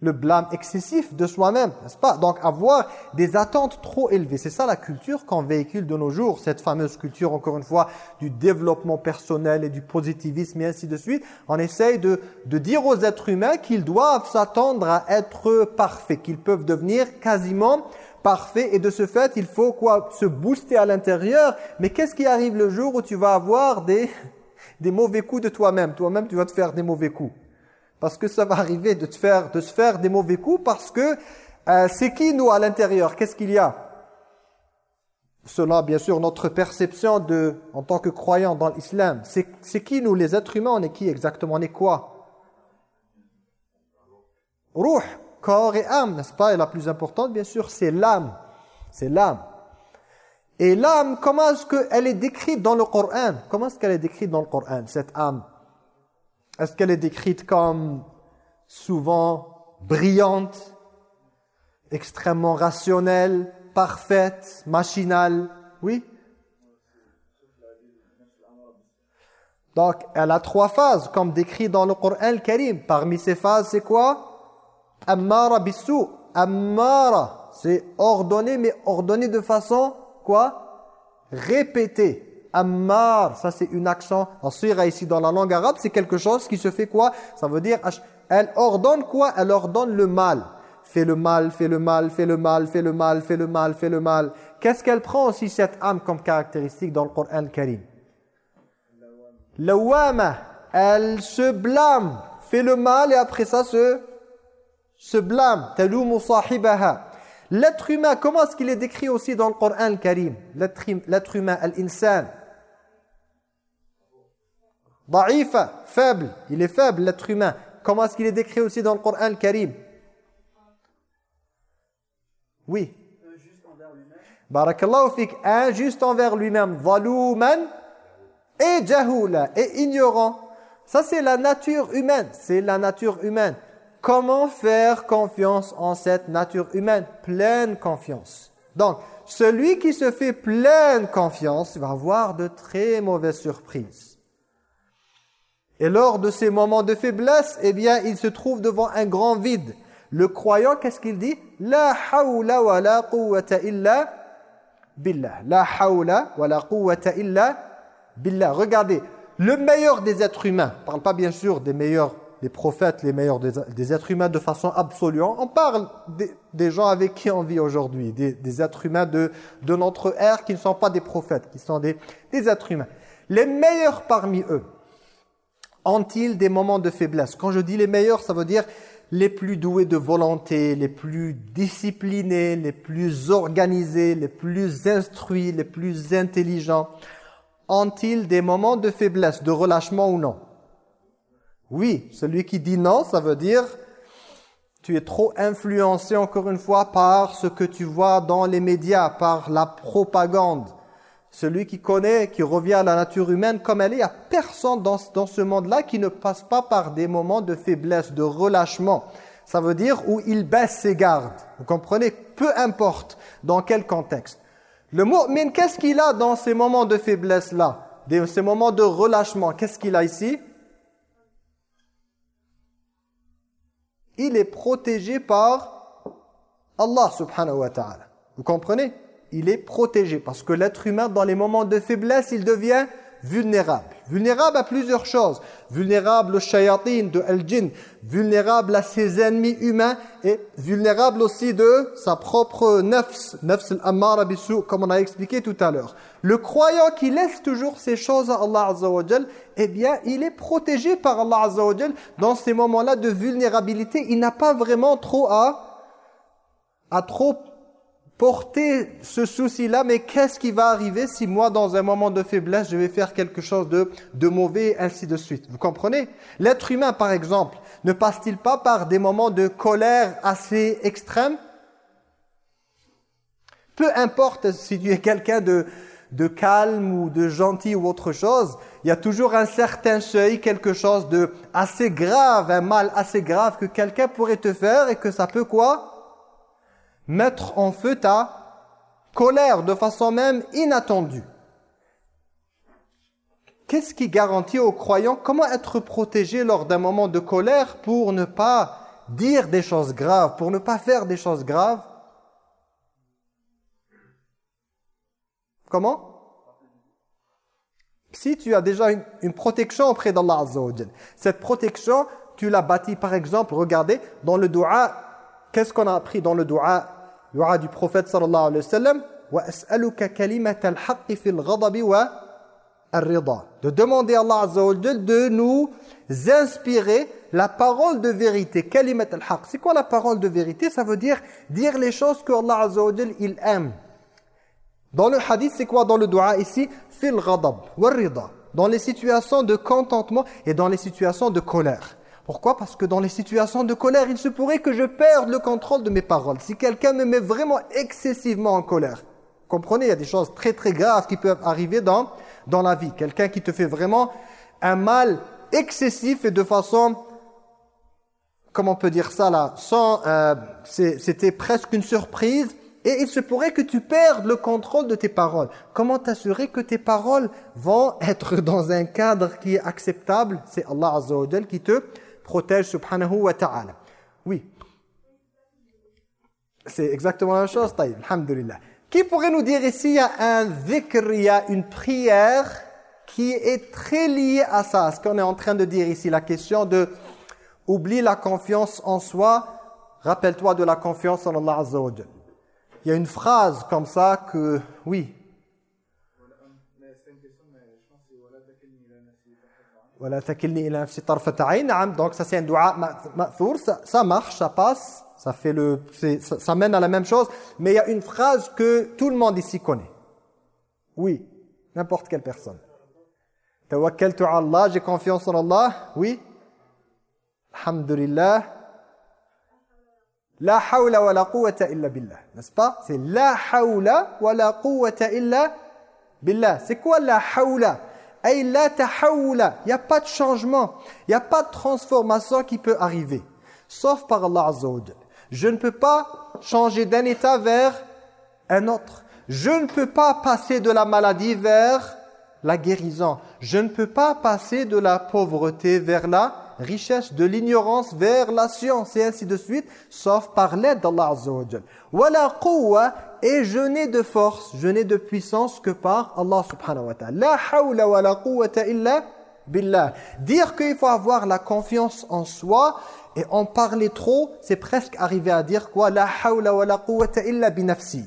le blâme excessif de soi-même, n'est-ce pas? Donc avoir des attentes trop élevées, c'est ça la culture qu'on véhicule de nos jours, cette fameuse culture, encore une fois, du développement personnel et du positivisme et ainsi de suite. On essaye de, de dire aux êtres humains qu'ils doivent s'attendre à être parfaits, qu'ils peuvent devenir quasiment parfaits et de ce fait, il faut quoi? Se booster à l'intérieur, mais qu'est-ce qui arrive le jour où tu vas avoir des, des mauvais coups de toi-même? Toi-même, tu vas te faire des mauvais coups. Parce que ça va arriver de, te faire, de se faire des mauvais coups parce que euh, c'est qui nous à l'intérieur? Qu'est-ce qu'il y a? Selon bien sûr notre perception de, en tant que croyants dans l'islam, c'est qui nous les êtres humains? On est qui exactement? On est quoi? Ruh, corps et âme, n'est-ce pas? Et la plus importante bien sûr c'est l'âme. C'est l'âme. Et l'âme, comment est-ce qu'elle est décrite dans le Coran? Comment est-ce qu'elle est décrite dans le Coran, cette âme? Est-ce qu'elle est décrite comme souvent brillante, extrêmement rationnelle, parfaite, machinale? Oui? Donc, elle a trois phases, comme décrit dans le Coran Karim. Parmi ces phases, c'est quoi? Ammara bissou. Ammara, c'est ordonné, mais ordonné de façon, quoi? Répétée. Ammar, ça c'est une accent. En ici dans la langue arabe, c'est quelque chose qui se fait quoi? Ça veut dire, elle ordonne quoi? Elle ordonne le mal. Fais le mal, fais le mal, fais le mal, fais le mal, fais le mal, fais le mal. Qu'est-ce qu'elle prend aussi cette âme comme caractéristique dans le Coran Karim? Lawama, elle se blâme, fait le mal et après ça se, se blâme. L'être humain, comment est-ce qu'il est décrit aussi dans le Coran Karim? L'être humain, l'insan. Da'ifa, faible. Il est faible, l'être humain. Comment est-ce qu'il est décrit aussi dans le Coran Karim? Oui. Barakallahu fik. Injuste envers lui-même. Zalouman et jahula. Et ignorant. Ça, c'est la nature humaine. C'est la nature humaine. Comment faire confiance en cette nature humaine? Pleine confiance. Donc, celui qui se fait pleine confiance va avoir de très mauvaises surprises. Et lors de ces moments de faiblesse, eh bien, il se trouve devant un grand vide. Le croyant, qu'est-ce qu'il dit? La hawla wa la quwwata illa billah. La hawla wa la quwwata illa billah. Regardez, le meilleur des êtres humains, on parle pas bien sûr des meilleurs des prophètes, les meilleurs des, êtres humains de façon absolue. On parle des, gens avec qui on vit aujourd'hui, des, êtres humains de, notre ère qui ne sont pas des prophètes, qui sont des êtres humains. Les meilleurs parmi eux ont-ils des moments de faiblesse? Quand je dis les meilleurs, ça veut dire les plus doués de volonté, les plus disciplinés, les plus organisés, les plus instruits, les plus intelligents. Ont-ils des moments de faiblesse, de relâchement ou non? Oui, celui qui dit non, ça veut dire tu es trop influencé encore une fois par ce que tu vois dans les médias, par la propagande. Celui qui connaît, qui revient à la nature humaine comme elle est, il n'y a personne dans, ce monde-là qui ne passe pas par des moments de faiblesse, de relâchement. Ça veut dire où il baisse ses gardes. Vous comprenez? Peu importe dans quel contexte. Le mu'min, qu'est-ce qu'il a dans ces moments de faiblesse-là? Ces moments de relâchement, qu'est-ce qu'il a ici? Il est protégé par Allah subhanahu wa ta'ala. Vous comprenez? Il est protégé parce que l'être humain, dans les moments de faiblesse, il devient vulnérable. Vulnérable à plusieurs choses. Vulnérable au shayatin de al-jinn, vulnérable à ses ennemis humains et vulnérable aussi de sa propre nafs, nafs al-ammara comme on a expliqué tout à l'heure. Le croyant qui laisse toujours ces choses à Allah Azza eh bien, il est protégé par Allah Azza dans ces moments-là de vulnérabilité. Il n'a pas vraiment trop à, à trop porter ce souci-là, mais qu'est-ce qui va arriver si moi, dans un moment de faiblesse, je vais faire quelque chose de, mauvais, ainsi de suite? Vous comprenez? L'être humain, par exemple, ne passe-t-il pas par des moments de colère assez extrêmes? Peu importe si tu es quelqu'un de, de calme ou de gentil ou autre chose, il y a toujours un certain seuil, quelque chose de assez grave, un mal assez grave que quelqu'un pourrait te faire et que ça peut quoi? Mettre en feu ta colère de façon même inattendue. Qu'est-ce qui garantit aux croyants comment être protégés lors d'un moment de colère pour ne pas dire des choses graves, pour ne pas faire des choses graves? Comment? Si tu as déjà une, protection auprès d'Allah Azza cette protection, tu l'as bâtie par exemple, regardez, dans le dua, qu'est-ce qu'on a appris dans le dua? Dua du prophète sallallahu alayhi wa sallam de demander à Allah Azza wa de nous inspirer la parole de vérité kalimat al-haq c'est quoi la parole de vérité? Ça veut dire dire les choses que Allah Azza wa il aime. Dans le hadith c'est quoi dans le dua ici? Fil ghadab wa dans les situations de contentement et dans les situations de colère pourquoi? Parce que dans les situations de colère, il se pourrait que je perde le contrôle de mes paroles. Si quelqu'un me met vraiment excessivement en colère, comprenez, il y a des choses très très graves qui peuvent arriver dans, dans la vie. Quelqu'un qui te fait vraiment un mal excessif et de façon, comment on peut dire ça là, sans, euh, c'était presque une surprise. Et il se pourrait que tu perdes le contrôle de tes paroles. Comment t'assurer que tes paroles vont être dans un cadre qui est acceptable? C'est Allah Azza qui te protège subhanahu wa ta'ala. Oui. C'est exactement la même chose, taïb, alhamdulillah. Qui pourrait nous dire ici, il y a un dhikr, il y a une prière qui est très liée à ça? Ce qu'on est en train de dire ici, la question de oublie la confiance en soi, rappelle-toi de la confiance en Allah Azza wa Il y a une phrase comme ça que, oui. Donc ça c'est un dua ça, ça marche, ça passe. Ça, fait le, ça, ça, mène à la même chose. Mais il y a une phrase que tout le monde ici connaît. Oui, n'importe quelle personne. Tawakkaltu Allah, j'ai confiance en Allah. Oui. Alhamdulillah. La hawla wa la quwwata illa billah. N'est-ce pas? C'est la hawla wa la quwwata illa billah. C'est quoi la hawla? Il n'y a pas de changement. Il n'y a pas de transformation qui peut arriver. Sauf par Allah je ne peux pas changer d'un état vers un autre. Je ne peux pas passer de la maladie vers la guérison. Je ne peux pas passer de la pauvreté vers la richesse, de l'ignorance vers la science et ainsi de suite, sauf par l'aide d'Allah Azza wa Wala et je n'ai de force, je n'ai de puissance que par Allah subhanahu wa ta'ala. La hawla wa la quwwata illa billah. Dire qu'il faut avoir la confiance en soi et en parler trop, c'est presque arriver à dire quoi? La hawla wa la quwwata illa binafsi.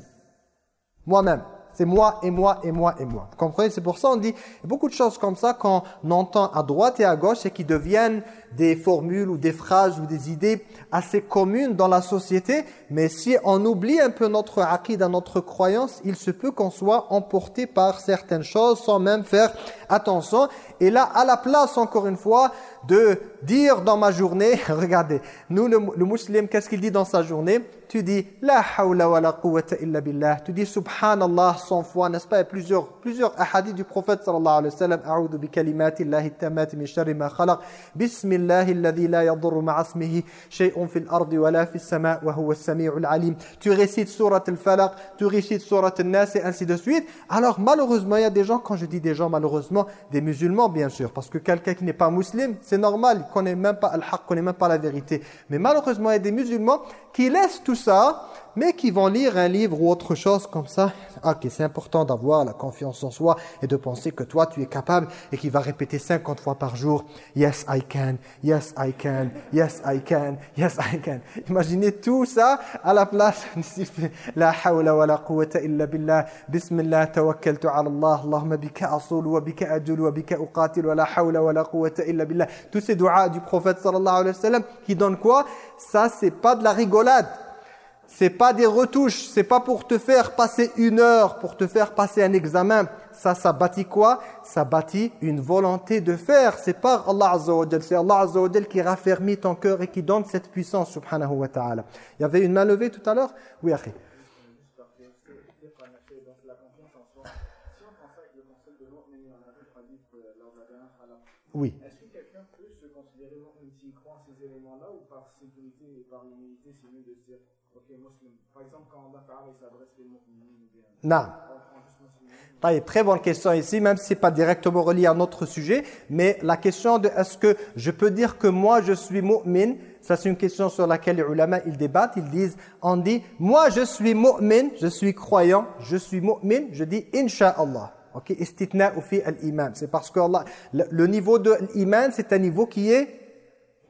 Moi-même. C'est moi et moi et moi et moi. Vous comprenez? C'est pour ça on dit beaucoup de choses comme ça qu'on entend à droite et à gauche et qui deviennent des formules ou des phrases ou des idées assez communes dans la société. Mais si on oublie un peu notre dans notre croyance, il se peut qu'on soit emporté par certaines choses sans même faire attention. Et là, à la place, encore une fois, de dire dans ma journée, regardez, nous le, le musulman, qu'est-ce qu'il dit dans sa journée? Tu dis La hawla wa la quwwata illa billah. Tu dis Subhanallah 100 fois, n'est-ce pas a plusieurs, plusieurs ahadiths du prophète sallallahu alayhi wa sallam. A'udhu bi kalimati Allahi tamati min sharri ma khalaq. Bismillahi alladhi la yadurru ma'asmihi shay'un fil ardi wa la fis sama' wa huwa as-sami'ul alim. Tu récites surat al-falaq, tu récites surat al-nas et ainsi de suite. Alors malheureusement, il y a des gens, quand je dis des gens malheureusement, des musulmans bien sûr, parce que quelqu'un qui n'est pas musulman, c'est normal, il connaît même pas al-haq, connaît même pas la vérité. Mais malheureusement, il y a des musulmans qui laissent tout ça mais qui vont lire un livre ou autre chose comme ça. Ah, ok, c'est important d'avoir la confiance en soi et de penser que toi, tu es capable et qui va répéter 50 fois par jour « Yes, I can, yes, I can, yes, I can, yes, I can ». Imaginez tout ça à la place « La hawla wa la quwwata illa billah, bismillah, tawakkaltu ala Allah, Allahumma bika asul wa bika ajul wa bika uqatil wa la hawla wa la quwwata illa billah ». Tous ces doigts du prophète sallallahu alayhi wa sallam qui donnent quoi? Ça, c'est pas de la rigolade c'est pas des retouches, c'est pas pour te faire passer une heure, pour te faire passer un examen. Ça, ça bâtit quoi? Ça bâtit une volonté de faire. C'est pas Allah Azza wa c'est Allah Azza wa qui raffermit ton cœur et qui donne cette puissance, subhanahu wa ta'ala. Il y avait une main levée tout à l'heure? Oui, akhi. Oui. Est-ce que quelqu'un peut se considérer s'il croit en ces éléments-là ou par sécurité et par humilité, c'est mieux de se dire Non. Très bonne question ici, même si ce n'est pas directement relié à notre sujet, mais la question de est-ce que je peux dire que moi je suis mu'min, ça c'est une question sur laquelle les ulama ils débattent, ils disent, on dit, moi je suis mu'min, je suis croyant, je suis mu'min, je dis insha'Allah. Ok, istitna fi al-iman. C'est parce que Allah, le, le niveau de l'iman, c'est un niveau qui est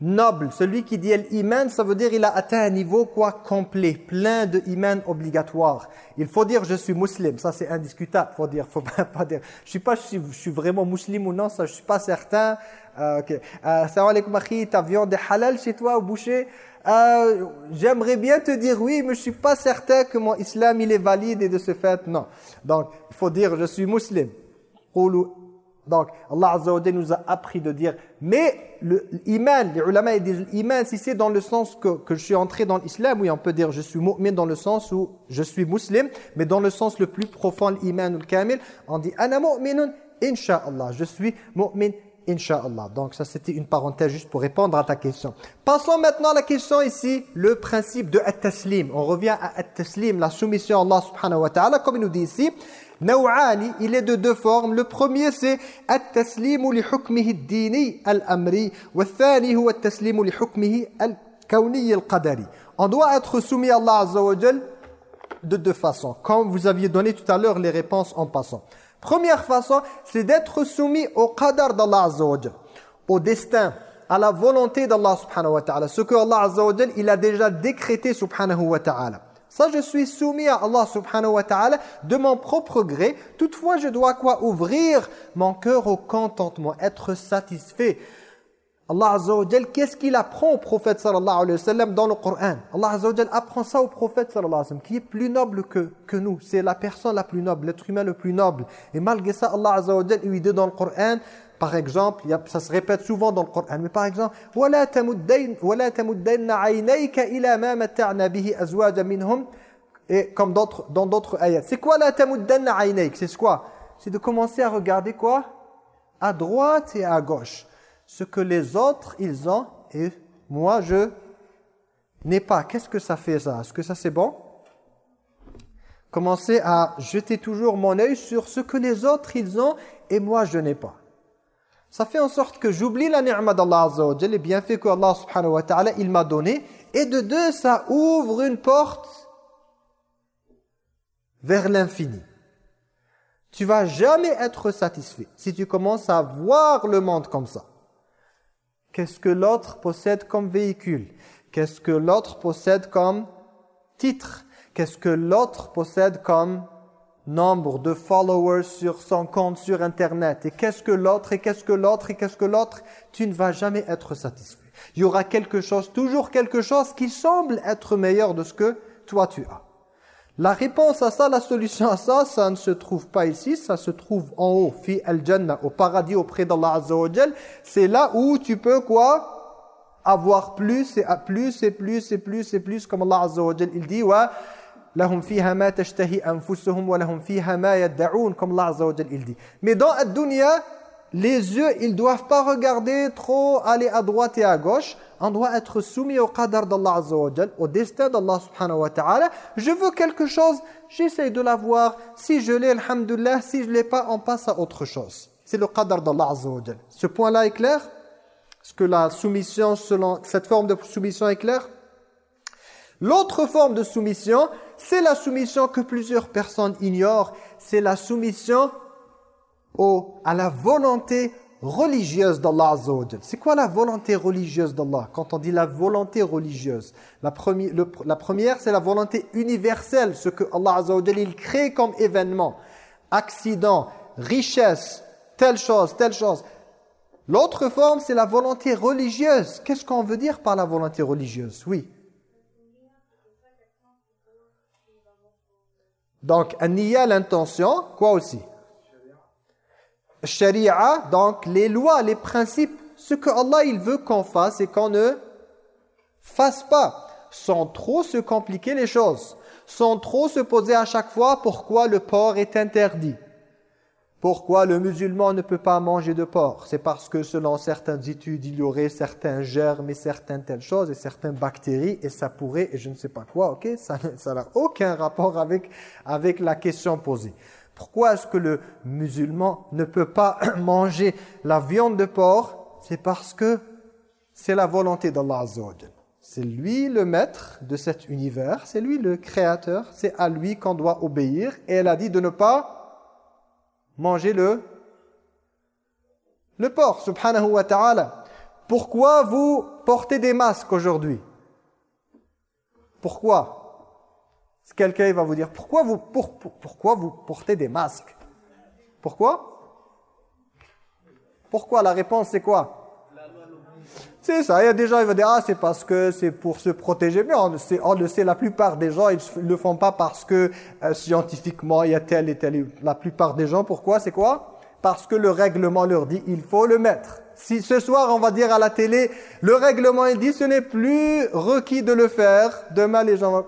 noble. Celui qui dit l'iman, ça veut dire il a atteint un niveau quoi complet, plein de iman obligatoire. Il faut dire je suis musulman, ça c'est indiscutable. Faut dire, faut pas, dire. Je suis pas, je suis, vraiment musulman ou non, ça je suis pas certain. Euh, ok. Euh, salam alaikum ta viande halal chez toi au boucher? Euh, J'aimerais bien te dire oui, mais je suis pas certain que mon islam il est valide et de ce fait non. Donc il faut dire je suis musulman. Donc, Allah Azza nous a appris de dire, mais l'iman, les ulama disent l'iman, si c'est dans le sens que, que je suis entré dans l'islam, oui, on peut dire je suis mu'min dans le sens où je suis musulman, mais dans le sens le plus profond, l'iman ou le kamil, on dit ana mu'minun, insha'Allah, je suis mu'min, insha'Allah. Donc ça c'était une parenthèse juste pour répondre à ta question. Passons maintenant à la question ici, le principe de at-taslim. On revient à at-taslim, la soumission à Allah subhanahu wa ta'ala, comme il nous dit ici, Naw'ani, il est de deux formes. Le premier c'est at-taslimu li hukmihi ad-dini al-amri, wa thani huwa at-taslimu li hukmihi al-kawni al-qadari. On doit être soumis à Allah Azza de deux façons, comme vous aviez donné tout à l'heure les réponses en passant. Première façon, c'est d'être soumis au qadar d'Allah Azza wa au destin, à la volonté d'Allah subhanahu wa ta'ala. Ce que Allah Azza il a déjà décrété subhanahu wa ta'ala. Ça, je suis soumis à Allah subhanahu wa ta'ala de mon propre gré. Toutefois, je dois quoi Ouvrir mon cœur au contentement, être satisfait. Allah Azza wa qu'est-ce qu'il apprend au prophète sallallahu alayhi wa dans le Coran? Allah Azza wa apprend ça au prophète sallallahu alayhi wa qui est plus noble que, que nous. C'est la personne la plus noble, l'être humain le plus noble. Et malgré ça, Allah Azza wa lui dit dans le Coran, par exemple, ça se répète souvent dans le Coran, mais par exemple, وَلَا تَمُدَّيْنَ عَيْنَيْكَ إِلَى مَا مَتَّعْنَا بِهِ أَزْوَاجًا مِنْهُمْ Et comme dans d'autres ayats. C'est quoi la تَمُدَّنَّ عَيْنَيْكَ C'est quoi C'est de commencer à regarder quoi À droite et à gauche. Ce que les autres, ils ont, et moi, je n'ai pas. Qu'est-ce que ça fait ça Est-ce que ça c'est bon Commencer à jeter toujours mon œil sur ce que les autres, ils ont, et moi, je n'ai pas. Ça fait en sorte que j'oublie la ni'ma d'Allah Azza wa les bienfaits qu'Allah subhanahu wa ta'ala il m'a donné et de deux ça ouvre une porte vers l'infini. Tu vas jamais être satisfait si tu commences à voir le monde comme ça. Qu'est-ce que l'autre possède comme véhicule? Qu'est-ce que l'autre possède comme titre? Qu'est-ce que l'autre possède comme nombre de followers sur son compte sur Internet. Et qu'est-ce que l'autre, et qu'est-ce que l'autre, et qu'est-ce que l'autre? Tu ne vas jamais être satisfait. Il y aura quelque chose, toujours quelque chose qui semble être meilleur de ce que toi tu as. La réponse à ça, la solution à ça, ça ne se trouve pas ici, ça se trouve en haut, fi al-jannah, au paradis auprès d'Allah Azza wa C'est là où tu peux quoi? Avoir plus et plus et plus et plus et plus, comme Allah Azza wa il dit, ouais, comme il dit. Mais dans la dunya, les yeux, ils doivent pas regarder trop aller à droite et à gauche. On doit être soumis au qadar d'Allah Azza au destin d'Allah subhanahu wa ta'ala. Je veux quelque chose, j'essaie de l'avoir. Si je l'ai, alhamdulillah, si je l'ai pas, on passe à autre chose. C'est le qadar d'Allah Azza Ce point-là est clair? Est-ce que la soumission, selon cette forme de soumission est claire? L'autre forme de soumission, c'est la soumission que plusieurs personnes ignorent. C'est la soumission au, à la volonté religieuse d'Allah Azza C'est quoi la volonté religieuse d'Allah Quand on dit la volonté religieuse, la, première, c'est la volonté universelle, ce que Allah Azza il crée comme événement, accident, richesse, telle chose, telle chose. L'autre forme, c'est la volonté religieuse. Qu'est-ce qu'on veut dire par la volonté religieuse? Oui. Donc, niya l'intention, quoi aussi? Sharia, donc les lois, les principes, ce que Allah il veut qu'on fasse et qu'on ne fasse pas, sans trop se compliquer les choses, sans trop se poser à chaque fois pourquoi le porc est interdit. Pourquoi le musulman ne peut pas manger de porc? C'est parce que selon certaines études, il y aurait certains germes et certaines telles choses et certaines bactéries et ça pourrait, et je ne sais pas quoi, ok? Ça n'a aucun rapport avec, avec la question posée. Pourquoi est-ce que le musulman ne peut pas manger la viande de porc? C'est parce que c'est la volonté d'Allah Azza C'est lui le maître de cet univers, c'est lui le créateur, c'est à lui qu'on doit obéir. Et elle a dit de ne pas manger le, le porc, subhanahu wa ta'ala. Pourquoi vous portez des masques aujourd'hui? Pourquoi? Quelqu'un va vous dire, pourquoi vous, pourquoi vous portez des masques? Pourquoi? Pourquoi? La réponse c'est quoi? C'est ça, il y a des gens qui vont dire, ah c'est parce que c'est pour se protéger. Mais on le, sait, on le sait, la plupart des gens, ils ne le font pas parce que euh, scientifiquement, il y a tel et tel. La plupart des gens, pourquoi? C'est quoi? Parce que le règlement leur dit, il faut le mettre. Si ce soir, on va dire à la télé, le règlement il dit, ce n'est plus requis de le faire. Demain, les gens vont,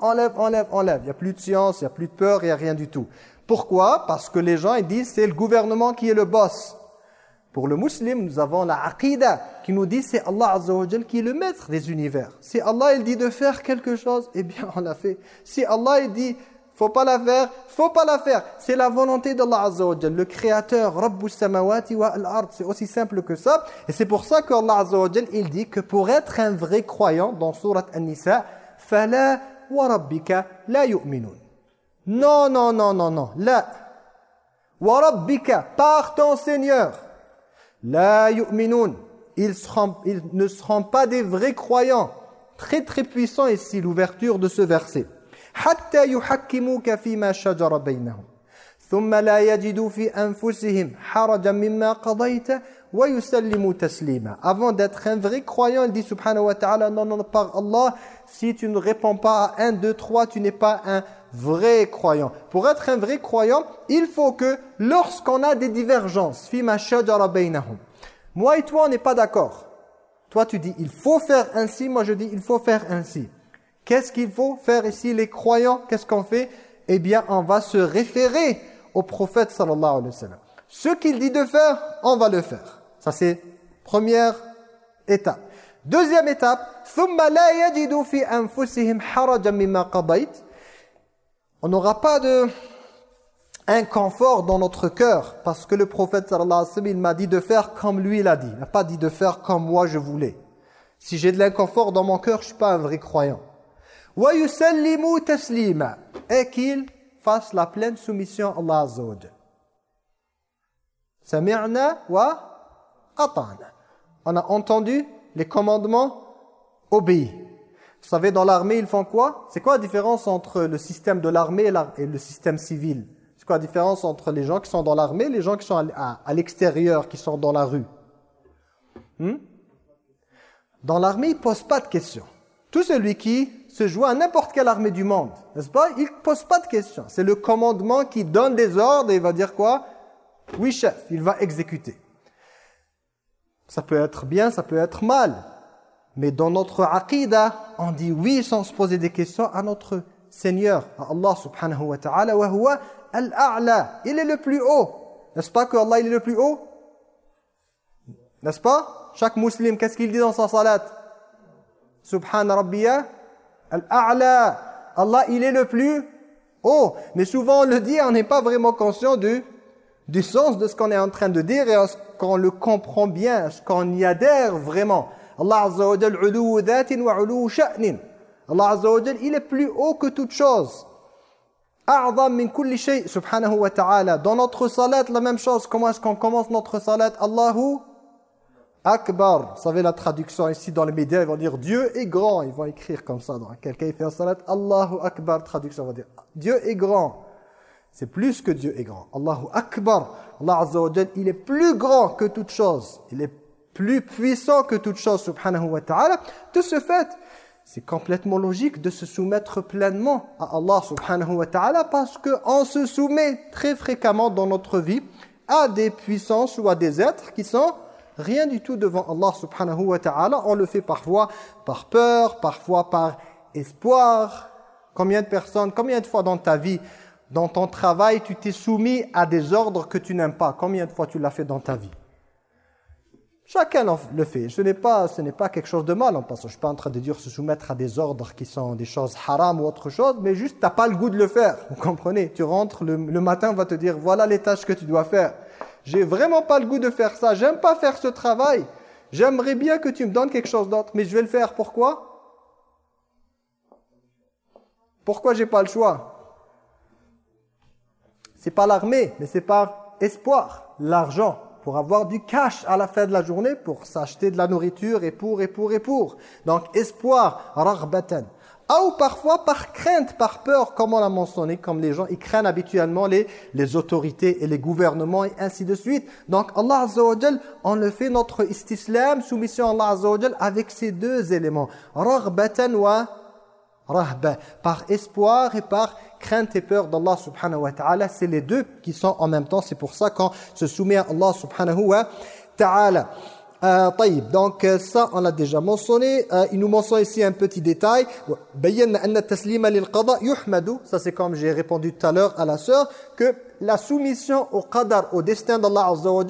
enlève, enlève, enlève. Il n'y a plus de science, il n'y a plus de peur, il n'y a rien du tout. Pourquoi? Parce que les gens, ils disent, c'est le gouvernement qui est le boss. Pour le musulman, nous avons la aqidah qui nous dit c'est Allah Azza wa qui est le maître des univers. Si Allah il dit de faire quelque chose, eh bien on l'a fait. Si Allah il dit faut pas la faire, faut pas la faire. C'est la volonté d'Allah Azza wa le créateur Rabbus samawati wa al-ard. C'est aussi simple que ça. Et c'est pour ça qu'Allah Azza wa il dit que pour être un vrai croyant dans sourate An-Nisa, fala وَرَبِّكَ لَا يُؤْمِنُونَ Non, non, non, non, non. La. وَرَبِّكَ Par ton Seigneur. La yu'minun. Ils, seront, ils ne seront pas des vrais croyants. Très très puissant ici l'ouverture de ce verset. حتى يحكموك فيما شجر بينهم ثم لا يجدوا في أنفسهم حرجا مما قضيت ويسلموا تسليما Avant d'être un vrai croyant, il dit subhanahu wa ta'ala, non, non, par Allah, si tu ne réponds pas à 1, 2, 3, tu n'es pas un vrai croyant. Pour être un vrai croyant, il faut que lorsqu'on a des divergences, فيما شجر بينهم moi et toi, on n'est pas d'accord. Toi, tu dis, il faut faire ainsi. Moi, je dis, il faut faire ainsi. Qu'est-ce qu'il faut faire ici Les croyants, qu'est-ce qu'on fait Eh bien, on va se référer au prophète sallallahu alayhi wa sallam. Ce qu'il dit de faire, on va le faire. Ça, c'est première étape. Deuxième étape, on n'aura pas de inconfort dans notre cœur parce que le prophète sallallahu alayhi wa sallam il m'a dit de faire comme lui il a dit. Il n'a pas dit de faire comme moi je voulais. Si j'ai de l'inconfort dans mon cœur, je suis pas un vrai croyant. Et qu'il fasse la pleine soumission à Allah Azza wa Sami'na wa ata'na. On a entendu les commandements, obéis. Vous savez, dans l'armée, ils font quoi? C'est quoi la différence entre le système de l'armée et le système civil? Quoi la différence entre les gens qui sont dans l'armée et les gens qui sont à, l'extérieur, qui sont dans la rue? Hmm? Dans l'armée, ils ne posent pas de questions. Tout celui qui se joue à n'importe quelle armée du monde, n'est-ce pas? Il ne pose pas de questions. C'est le commandement qui donne des ordres et il va dire quoi? Oui, chef, il va exécuter. Ça peut être bien, ça peut être mal. Mais dans notre aqidah, on dit oui sans se poser des questions à notre Seigneur, à Allah subhanahu wa ta'ala, wa huwa al-a'la. Il est le plus haut. N'est-ce pas que Allah il est le plus haut? N'est-ce pas? Chaque musulman, qu'est-ce qu'il dit dans sa salat? Subhan al-a'la. Allah, il est le plus haut. Mais souvent, on le dit, on n'est pas vraiment conscient du, du sens de ce qu'on est en train de dire et ce qu'on le comprend bien, ce qu'on y adhère vraiment. Allah Azza wa Jal, wa sha'nin. Allah Azza wa Jal, il est plus haut que toute chose. Min kulli shay subhanahu wa ta'ala. Dans notre salat, la même chose. Comment est-ce qu'on commence notre salat? Allahu Akbar. Vous savez la traduction ici dans les médias, ils vont dire Dieu est grand. Ils vont écrire comme ça. Quelqu'un fait un salat, Allahu Akbar. Traduction, on va dire Dieu est grand. C'est plus que Dieu est grand. Allahu Akbar. Allah Azza wa Jal, il est plus grand que toute chose. Il est plus puissant que toute chose, subhanahu wa ta'ala. De ce fait, c'est complètement logique de se soumettre pleinement à Allah subhanahu wa ta'ala parce qu'on se soumet très fréquemment dans notre vie à des puissances ou à des êtres qui sont rien du tout devant Allah subhanahu wa ta'ala. On le fait parfois par peur, parfois par espoir. Combien de personnes, combien de fois dans ta vie, dans ton travail, tu t'es soumis à des ordres que tu n'aimes pas? Combien de fois tu l'as fait dans ta vie? Chacun le fait. Ce n'est pas, ce pas quelque chose de mal en passant. Je ne suis pas en train de dire se soumettre à des ordres qui sont des choses haram ou autre chose, mais juste, tu pas le goût de le faire. Vous comprenez? Tu rentres, le, matin, on va te dire, voilà les tâches que tu dois faire. J'ai vraiment pas le goût de faire ça. J'aime pas faire ce travail. J'aimerais bien que tu me donnes quelque chose d'autre, mais je vais le faire. Pourquoi? Pourquoi j'ai pas le choix? C'est pas l'armée, mais c'est par espoir, l'argent pour avoir du cash à la fin de la journée, pour s'acheter de la nourriture et pour, et pour, et pour. Donc, espoir, raghbatan. Ou parfois par crainte, par peur, comme on l'a mentionné, comme les gens, ils craignent habituellement les, les autorités et les gouvernements et ainsi de suite. Donc Allah Azza on le fait notre istislam, soumission à Allah Azza avec ces deux éléments. Raghbatan wa rahba, par espoir et par crainte et peur d'Allah subhanahu wa ta'ala. C'est les deux qui sont en même temps. C'est pour ça qu'on se soumet à Allah subhanahu wa ta'ala. Euh, donc euh, ça on l'a déjà mentionné. Euh, il nous mentionne ici un petit détail. Ça c'est comme j'ai répondu tout à l'heure à la sœur que la soumission au qadar au destin d'Allah azza wa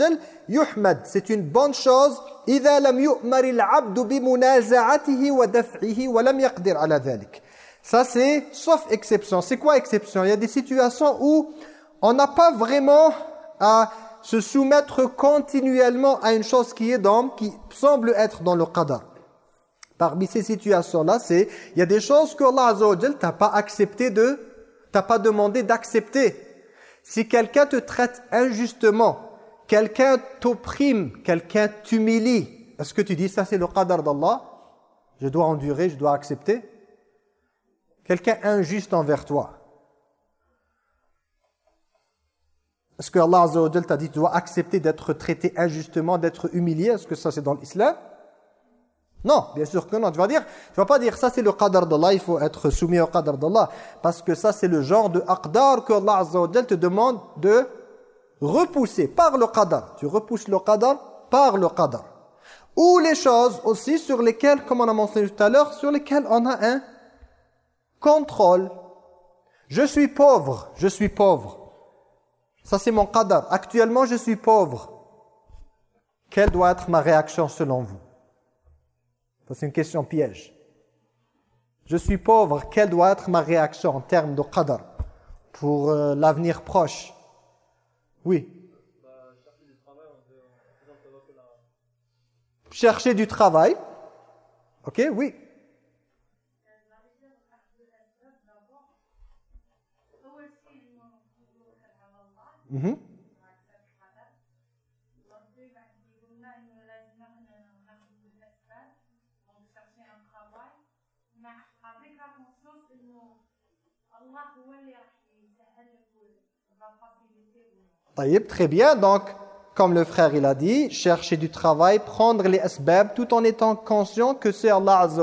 yuhmad. C'est une bonne chose. Lam yu'mar al-'abd bi munaza'atihi wa daf'ihi wa lam yaqdir 'ala dhalik ça, c'est sauf exception. C'est quoi exception? Il y a des situations où on n'a pas vraiment à se soumettre continuellement à une chose qui est dans, qui semble être dans le qadar. Parmi ces situations-là, c'est il y a des choses que Allah Azza wa t'a pas accepté de t'as pas demandé d'accepter. Si quelqu'un te traite injustement, quelqu'un t'opprime, quelqu'un t'humilie, est-ce que tu dis ça c'est le qadar d'Allah? Je dois endurer, je dois accepter? Quelqu'un injuste envers toi. Est-ce que Allah Azza wa t'a dit tu dois accepter d'être traité injustement, d'être humilié? Est-ce que ça c'est dans l'islam? Non, bien sûr que non. Tu vas dire, tu vas pas dire ça c'est le qadar d'Allah, il faut être soumis au qadar d'Allah. Parce que ça c'est le genre de aqdar que Allah Azza wa te demande de repousser par le qadar. Tu repousses le qadar par le qadar. Ou les choses aussi sur lesquelles, comme on a mentionné tout à l'heure, sur lesquelles on a un contrôle. Je suis pauvre, je suis pauvre. Ça c'est mon qadar. Actuellement je suis pauvre. Quelle doit être ma réaction selon vous? C'est une question piège. Je suis pauvre, quelle doit être ma réaction en termes de qadar pour euh, l'avenir proche? Oui. Chercher du travail. Ok, oui. Mm très bien. Donc, comme le frère il a dit, chercher du travail, prendre les asbab, tout en étant conscient que c'est Allah Azza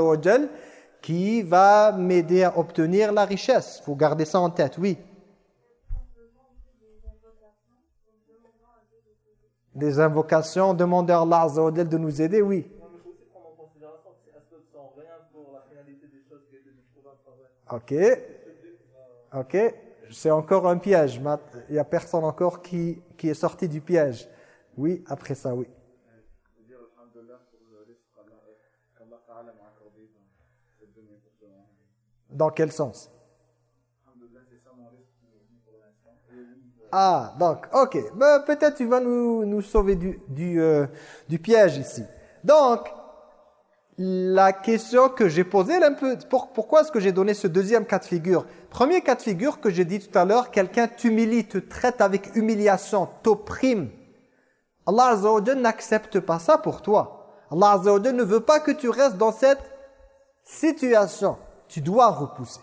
qui va m'aider à obtenir la richesse. Faut garder ça en tête, oui. Des invocations, demander à Allah de nous aider, oui. Ok. Ok. C'est encore un piège. Il n'y a personne encore qui, qui est sorti du piège. Oui, après ça, oui. Dans quel sens? Ah, donc, ok. Ben, Peut-être tu vas nous, nous sauver du, du, euh, du piège ici. Donc, la question que j'ai posée, un peu, pourquoi est-ce que j'ai donné ce deuxième cas de figure? Premier cas de figure que j'ai dit tout à l'heure, quelqu'un t'humilie, te traite avec humiliation, t'opprime. Allah Azza n'accepte pas ça pour toi. Allah Azza ne veut pas que tu restes dans cette situation. Tu dois repousser.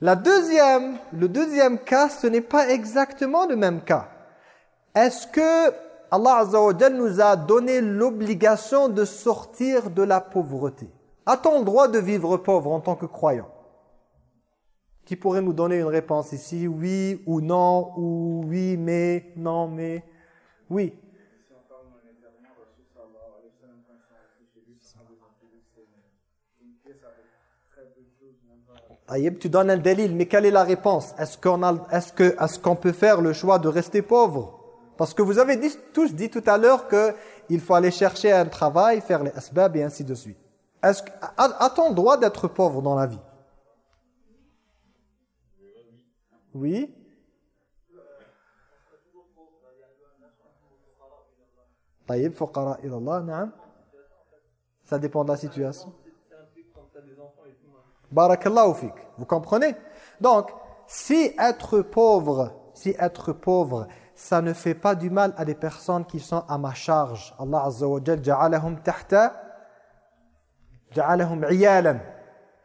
La deuxième, le deuxième cas, ce n'est pas exactement le même cas. Est-ce que Allah Azza wa nous a donné l'obligation de sortir de la pauvreté? A-t-on le droit de vivre pauvre en tant que croyant? Qui pourrait nous donner une réponse ici? Oui ou non? Ou oui mais Non mais Oui tu donnes un délit, mais quelle est la réponse? Est-ce qu'on est que, est qu'on peut faire le choix de rester pauvre? Parce que vous avez tous dit tout à l'heure qu'il faut aller chercher un travail, faire les asbab et ainsi de suite. A-t-on droit d'être pauvre dans la vie? Oui. Ça dépend de la situation. Barakallahu fik. Vous comprenez? Donc, si être pauvre, si être pauvre ça ne fait pas du mal à des personnes qui sont à ma charge. Allah Azza wa Jal ja'alahum tahta ja'alahum iyalan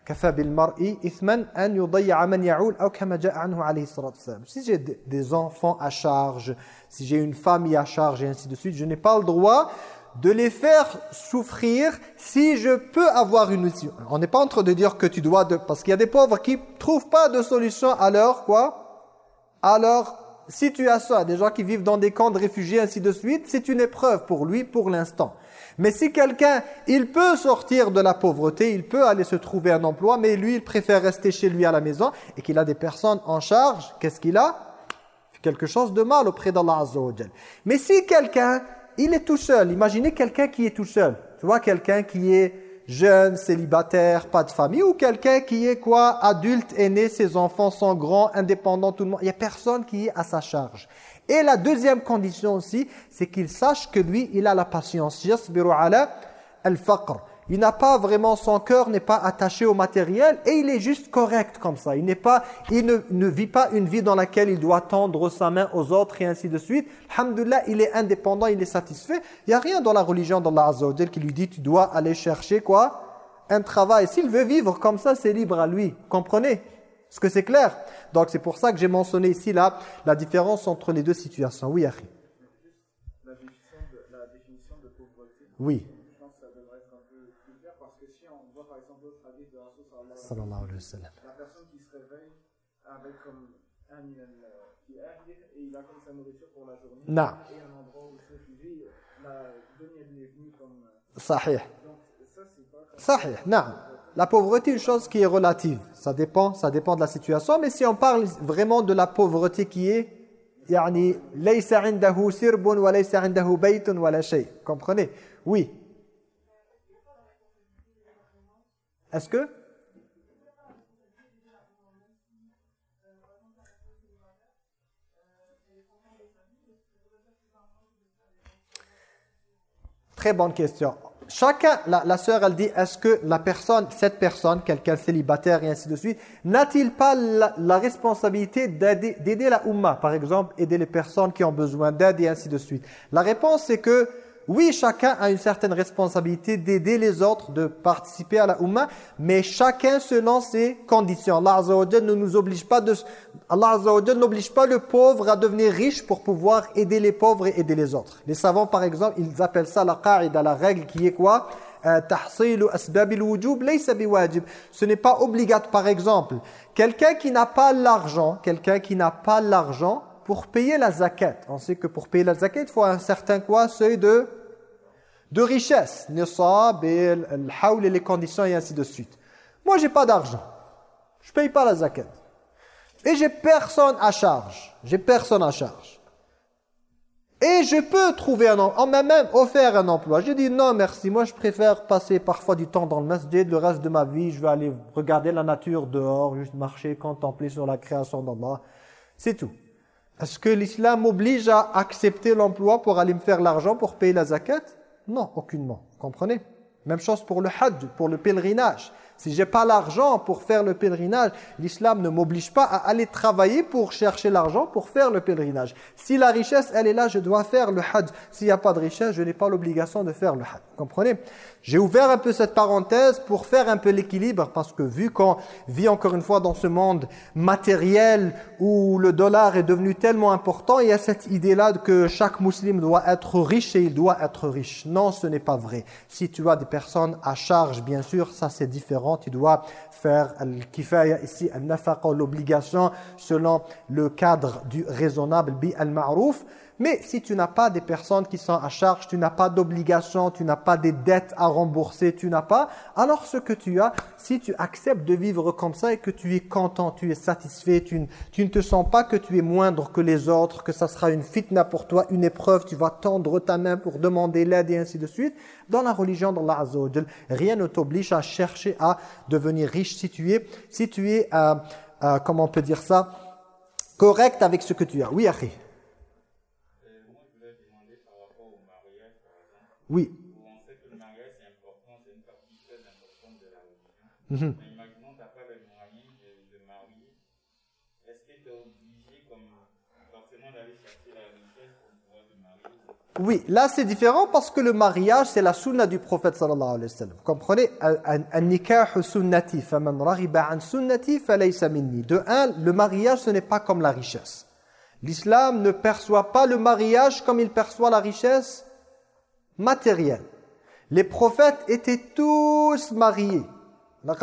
kafa bil mar'i ithman an yudayya man ya'ul aw kama ja'a anhu alayhi salatu wasalam. Si j'ai des enfants à charge, si j'ai une famille à charge et ainsi de suite, je n'ai pas le droit de les faire souffrir si je peux avoir une mission. On n'est pas en train de dire que tu dois de parce qu'il y a des pauvres qui trouvent pas de solution à leur quoi? À leur situation, des gens qui vivent dans des camps de réfugiés, ainsi de suite, c'est une épreuve pour lui pour l'instant. Mais si quelqu'un, il peut sortir de la pauvreté, il peut aller se trouver un emploi, mais lui, il préfère rester chez lui à la maison et qu'il a des personnes en charge, qu'est-ce qu'il a? Quelque chose de mal auprès d'Allah Azza Mais si quelqu'un, il est tout seul, imaginez quelqu'un qui est tout seul. Tu vois, quelqu'un qui est jeune, célibataire, pas de famille, ou quelqu'un qui est quoi Adulte, aîné, ses enfants sont grands, indépendants, tout le monde. Il n'y a personne qui est à sa charge. Et la deuxième condition aussi, c'est qu'il sache que lui, il a la patience. ala al-faqr. Il n'a pas vraiment, son cœur n'est pas attaché au matériel et il est juste correct comme ça. Il, n'est pas, il ne, vit pas une vie dans laquelle il doit tendre sa main aux autres et ainsi de suite. Alhamdulillah, il est indépendant, il est satisfait. Il n'y a rien dans la religion d'Allah Azza wa qui lui dit tu dois aller chercher quoi? Un travail. S'il veut vivre comme ça, c'est libre à lui. Comprenez? Est-ce que c'est clair? Donc c'est pour ça que j'ai mentionné ici là, la différence entre les deux situations. Oui, Akhi. La définition de pauvreté. Oui. sallallahu alayhi wa sallam. La personne qui se réveille avec comme un qui est et il a comme sa nourriture pour la journée. Non. Et un endroit où se réfugie, la deuxième est venue comme... Sahih. Donc ça c'est pas... Sahih, non. La pauvreté est une chose qui est relative. Ça dépend, ça dépend de la situation. Mais si on parle vraiment de la pauvreté qui est يعني ليس عنده سرب وليس عنده بيت ولا شيء. Comprenez Oui. Est-ce que Très bonne question. Chacun, la, la sœur, elle dit, est-ce que la personne, cette personne, quelqu'un célibataire et ainsi de suite, n'a-t-il pas la, responsabilité d'aider la Ummah, par exemple, aider les personnes qui ont besoin d'aide et ainsi de suite? La réponse, c'est que oui, chacun a une certaine responsabilité d'aider les autres, de participer à la Ummah, mais chacun selon ses conditions. Allah Azza wa ne nous oblige pas de... Allah Azza n'oblige pas le pauvre à devenir riche pour pouvoir aider les pauvres et aider les autres. Les savants, par exemple, ils appellent ça la qa'ida, la règle qui est quoi? Euh, ce n'est pas obligatoire par exemple quelqu'un qui n'a pas l'argent quelqu'un qui n'a pas l'argent pour payer la zakat. On sait que pour payer la zakat, il faut un certain quoi seuil de, de richesse. Nisab et et les conditions et ainsi de suite. Moi, j'ai pas d'argent. Je paye pas la zakat. Et j'ai personne à charge. J'ai personne à charge. Et je peux trouver un emploi. On m'a même offert un emploi. J'ai dit non merci, moi je préfère passer parfois du temps dans le masjid. Le reste de ma vie, je vais aller regarder la nature dehors, juste marcher, contempler sur la création d'Allah. C'est tout. Est-ce que l'islam oblige à accepter l'emploi pour aller me faire l'argent pour payer la zakat? Non, aucunement. Comprenez? Même chose pour le hajj, pour le pèlerinage. Si j'ai pas l'argent pour faire le pèlerinage, l'islam ne m'oblige pas à aller travailler pour chercher l'argent pour faire le pèlerinage. Si la richesse, elle est là, je dois faire le hajj. S'il n'y a pas de richesse, je n'ai pas l'obligation de faire le hajj. comprenez? J'ai ouvert un peu cette parenthèse pour faire un peu l'équilibre parce que vu qu'on vit encore une fois dans ce monde matériel où le dollar est devenu tellement important, il y a cette idée-là que chaque musulman doit être riche et il doit être riche. Non, ce n'est pas vrai. Si tu as des personnes à charge, bien sûr, ça c'est différent tu dois faire al-kifaya ici, al-nafaqa, l'obligation selon le cadre du raisonnable, bi al-ma'rouf. Mais si tu n'as pas des personnes qui sont à charge, tu n'as pas d'obligation, tu n'as pas des dettes à rembourser, tu n'as pas, alors ce que tu as, si tu acceptes de vivre comme ça et que tu es content, tu es satisfait, tu, ne te sens pas que tu es moindre que les autres, que ça sera une fitna pour toi, une épreuve, tu vas tendre ta main pour demander l'aide et ainsi de suite, dans la religion d'Allah Azza rien ne t'oblige à chercher à devenir riche si tu es, si tu es euh, euh, comment on peut dire ça, correct avec ce que tu as. Oui, Akhi. Oui. On sait que le mariage c'est important, c'est une partie très importante de la religion. Mais imaginons que tu n'as pas les moyens de, de marier. Est-ce que tu es obligé comme forcément d'aller chercher la richesse pour pouvoir te marier Oui, là c'est différent parce que le mariage c'est la sunna du prophète sallallahu alayhi wa sallam. Vous comprenez? An-nikah sunnati, faman raghiba an sunnati falaysa minni. De un, le mariage ce n'est pas comme la richesse. L'islam ne perçoit pas le mariage comme il perçoit la richesse matériel. Les prophètes étaient tous mariés. Dans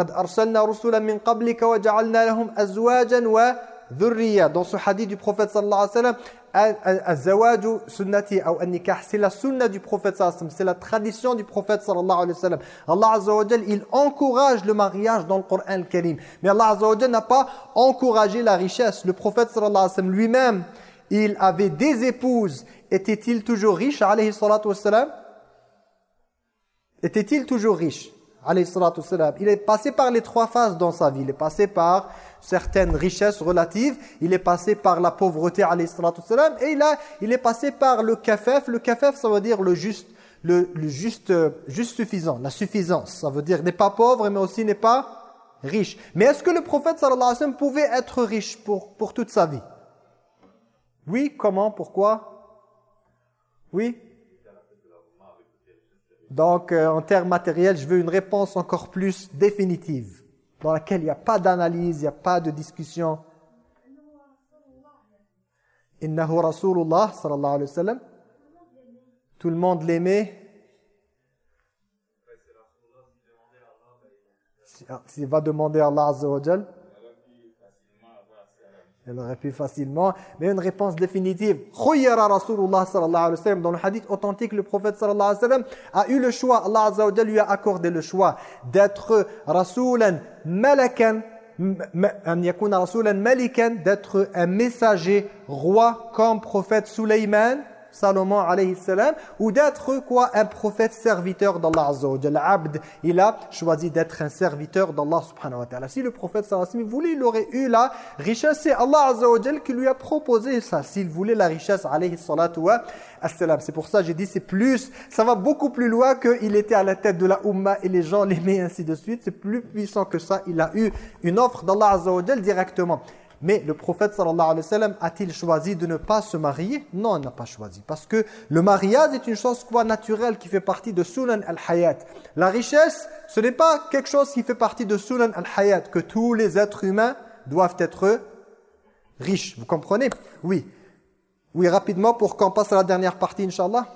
ce hadith du prophète sallallahu alayhi wa c'est la sunna du prophète sallallahu alayhi c'est la tradition du prophète sallallahu alayhi wa sallam. Allah azza wa il encourage le mariage dans le Coran al-Karim. Mais Allah azza wa n'a pas encouragé la richesse. Le prophète sallallahu alayhi wa sallam lui-même, il avait des épouses. Était-il toujours riche alayhi salatu wa sallam? Était-il toujours riche? Il est passé par les trois phases dans sa vie. Il est passé par certaines richesses relatives, il est passé par la pauvreté et a, il est passé par le kafaf. Le kafaf, ça veut dire le juste, le, le juste, juste suffisant, la suffisance. Ça veut dire n'est pas pauvre, mais aussi n'est pas riche. Mais est-ce que le prophète sallallahu alayhi wa sallam pouvait être riche pour, pour toute sa vie? Oui, comment, pourquoi? Oui donc, euh, en termes matériels, je veux une réponse encore plus définitive, dans laquelle il n'y a pas d'analyse, il n'y a pas de discussion. Innahu Rasulullah sallallahu alayhi wa sallam. Tout le monde l'aimait. S'il va demander à Allah Azza wa elle aurait pu facilement, mais une réponse définitive. Khuyara Rasulullah sallallahu alayhi wa sallam, dans le hadith authentique, le prophète sallallahu alayhi wa sallam a eu le choix, Allah azza wa lui a accordé le choix d'être rasulan malakan, an yakuna rasulan malikan, d'être un messager roi comme prophète Sulaiman, Salomon alayhi salam, ou d'être quoi? Un prophète serviteur d'Allah Azza Abd, il a choisi d'être un serviteur d'Allah subhanahu wa ta'ala. Si le prophète sallallahu voulait, il aurait eu la richesse. C'est Allah Azza qui lui a proposé ça. S'il voulait la richesse alayhi salatu wa salam. C'est pour ça j'ai dit c'est plus, ça va beaucoup plus loin qu'il était à la tête de la Ummah et les gens l'aimaient ainsi de suite. C'est plus puissant que ça. Il a eu une offre d'Allah Azza directement. Mais le prophète sallallahu alayhi wa sallam a-t-il choisi de ne pas se marier? Non, il n'a pas choisi. Parce que le mariage est une chose quoi naturelle qui fait partie de sunan al-hayat. La richesse, ce n'est pas quelque chose qui fait partie de sunan al-hayat, que tous les êtres humains doivent être riches. Vous comprenez? Oui. Oui, rapidement pour qu'on passe à la dernière partie, Inch'Allah.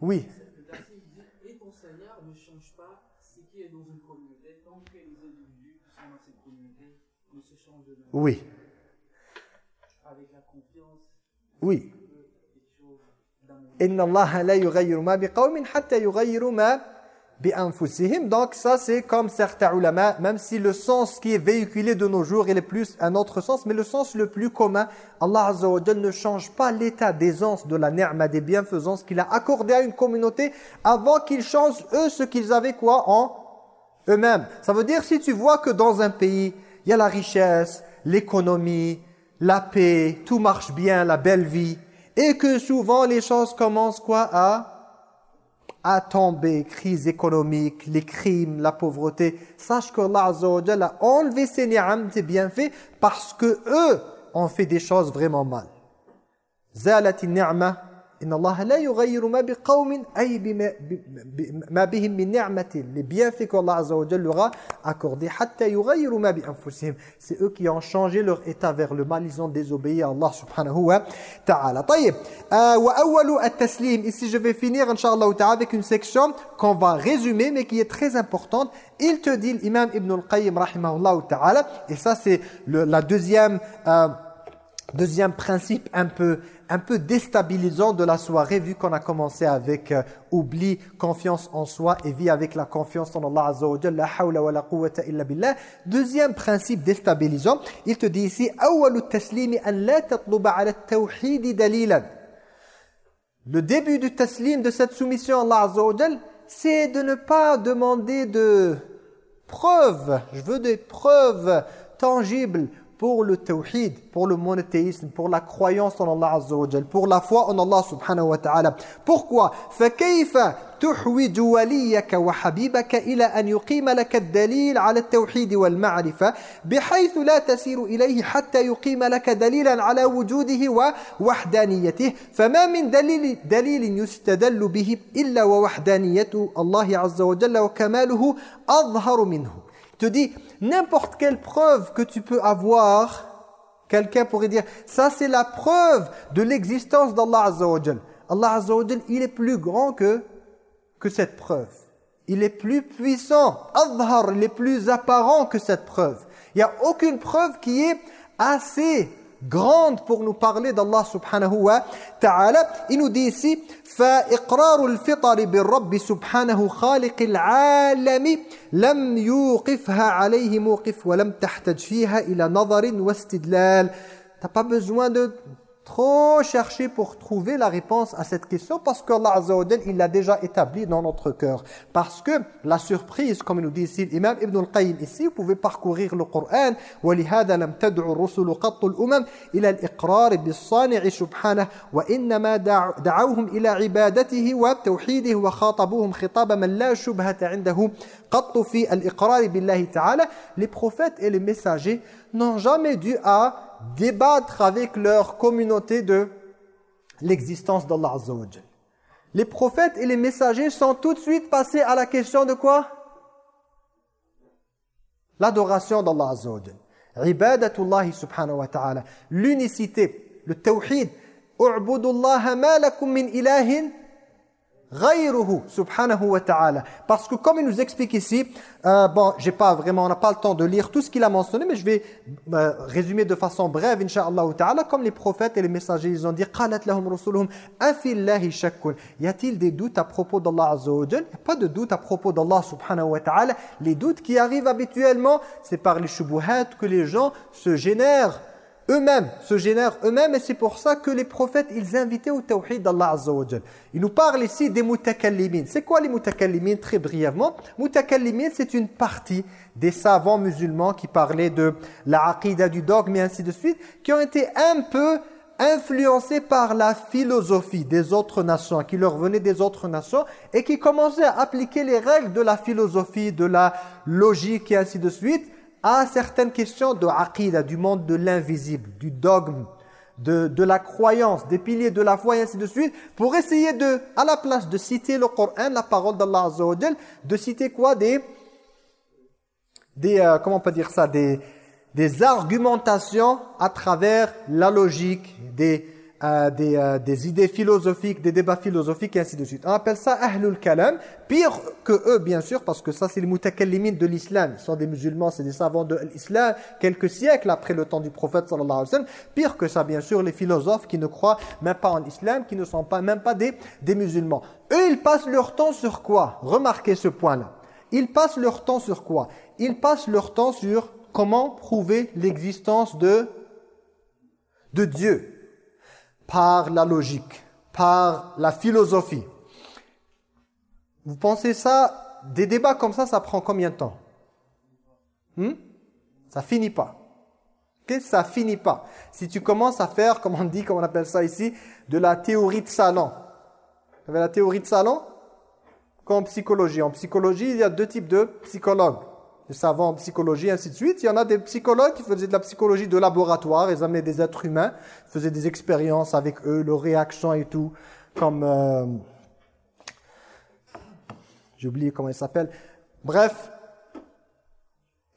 Oui. Oui. Oui. Donc ça c'est comme certains ulama, même si le sens qui est véhiculé de nos jours il est plus un autre sens, mais le sens le plus commun, Allah Azza wa ne change pas l'état d'aisance de la ni'ma, des bienfaisances qu'il a accordé à une communauté avant qu'ils changent eux ce qu'ils avaient quoi en eux-mêmes. Ça veut dire si tu vois que dans un pays, il y a la richesse, l'économie, la paix, tout marche bien, la belle vie, et que souvent les choses commencent quoi à à tomber, crise économique, les crimes, la pauvreté. Sache que Allah a enlevé ces ni'am, ces bienfaits, parce que eux ont fait des choses vraiment mal. Zalati إن الله لا يغير ما بقوم أي بما, ما بهم من نعمة les bienfaits qu'Allah Azza wa Jalla leur a accordé حتى يغيروا ما بأنفسهم c'est eux qui ont changé leur état vers le mal ils ont désobéi à Allah subhanahu wa ta'ala طيب euh, وأول التسليم ici je vais finir inshallah ta'ala avec une section qu'on va résumer mais qui est très importante il te dit l'imam Ibn al-Qayyim rahimahullah ta'ala et ça c'est la deuxième euh, deuxième principe un peu un peu déstabilisant de la soirée vu qu'on a commencé avec euh, oubli, confiance en soi et vie avec la confiance en Allah la wa la quwwata illa billah. Deuxième principe déstabilisant, il te dit ici awwalu taslimi an. Le début du taslim de cette soumission à Allah c'est de ne pas demander de preuves, je veux des preuves tangibles pour le tawhid, pour le monothéisme, pour la croyance en Allah Azza wa pour la foi en Allah subhanahu wa ta'ala. Pourquoi? فكيف تحوج وليك وحبيبك إلى أن يقيم لك الدليل على التوحيد والمعرفة بحيث لا تسير إليه حتى يقيم لك دليلا على وجوده ووحدانيته فما من دليل, دليل يستدل به إلا ووحدانية الله عز وجل وكماله أظهر منه te dit n'importe quelle preuve que tu peux avoir, quelqu'un pourrait dire ça c'est la preuve de l'existence d'Allah Azza Allah Azza il est plus grand que que cette preuve. Il est plus puissant, Azhar, il est plus apparent que cette preuve. Il n'y a aucune preuve qui est assez grande pour nous parler d'Allah subhanahu wa ta'ala. Il nous dit ici فإقرار الفطر بالرب سبحانه خالق العالم لم يوقفها عليه موقف ولم تحتج فيها إلى نظر واستدلال T'as pas besoin de trop chercher pour trouver la réponse à cette question parce qu'Allah Azza wa il l'a déjà établi dans notre cœur. Parce que la surprise, comme nous dit ici l'imam Ibn al-Qayyim ici, vous pouvez parcourir le Coran وَلِهَذَا لَمْ تَدْعُ الرُّسُلُ قَطُّ الْأُمَمِ إِلَى الْإِقْرَارِ بِالصَّانِعِ سُبْحَانَهُ وَإِنَّمَا دَعَوْهُمْ إِلَى عِبَادَتِهِ وَتَوْحِيدِهِ وَخَاطَبُوهُمْ خِطَابًا مَنْ لَا شُبْهَةَ عِنْدَهُ قَطُّ فِي الْإِقْرَارِ بِاللَّهِ تَعَالَى Les prophètes et les messagers n'ont jamais dû à débattre avec leur communauté de l'existence d'Allah Azza Les prophètes et les messagers sont tout de suite passés à la question de quoi? L'adoration d'Allah Azza Ibadatullahi subhanahu wa ta'ala. L'unicité, le tawhid. U'budullaha ma lakum min ilahin subhanahu wa ta'ala. Parce que comme il nous explique ici, euh, bon, j'ai pas vraiment, on n'a pas le temps de lire tout ce qu'il a mentionné, mais je vais euh, résumer de façon brève, inshallah ta'ala, comme les prophètes et les messagers, ils ont dit, Y a-t-il des doutes à propos d'Allah azza wa Il pas de doute à propos d'Allah subhanahu wa ta'ala. Les doutes qui arrivent habituellement, c'est par les shubuhat que les gens se génèrent eux-mêmes, se génèrent eux-mêmes et c'est pour ça que les prophètes, ils invitaient au tawhid d'Allah Azza wa nous parlent ici des mutakallimin. C'est quoi les mutakallimin Très brièvement, mutakallimin c'est une partie des savants musulmans qui parlaient de la aqidah du dogme et ainsi de suite, qui ont été un peu influencés par la philosophie des autres nations, qui leur venait des autres nations, et qui commençaient à appliquer les règles de la philosophie, de la logique et ainsi de suite, à certaines questions de aqidah, du monde de l'invisible, du dogme, de, de, la croyance, des piliers de la foi et ainsi de suite, pour essayer de, à la place de citer le Coran, la parole d'Allah Azza de citer quoi Des, des euh, comment on peut dire ça Des, des argumentations à travers la logique, des euh, des, euh, des, idées philosophiques, des débats philosophiques et ainsi de suite. On appelle ça Ahlul Kalam. Pire que eux, bien sûr, parce que ça, c'est les mutakallimin de l'islam. Ils sont des musulmans, c'est des savants de l'islam, quelques siècles après le temps du prophète, sallallahu alayhi wa sallam. Pire que ça, bien sûr, les philosophes qui ne croient même pas en l'islam, qui ne sont pas même pas des, des musulmans. Eux, ils passent leur temps sur quoi? Remarquez ce point-là. Ils passent leur temps sur quoi? Ils passent leur temps sur comment prouver l'existence de, de Dieu par la logique, par la philosophie. Vous pensez ça, des débats comme ça, ça prend combien de temps hmm? Ça finit pas. Okay? Ça finit pas. Si tu commences à faire, comme on dit, comme on appelle ça ici, de la théorie de salon. Vous avez la théorie de salon Comme psychologie. En psychologie, il y a deux types de psychologues des savants en psychologie, ainsi de suite. Il y en a des psychologues qui faisaient de la psychologie de laboratoire, ils amenaient des êtres humains, faisaient des expériences avec eux, leurs réactions et tout, comme... Euh, J'ai oublié comment il s'appelle. Bref.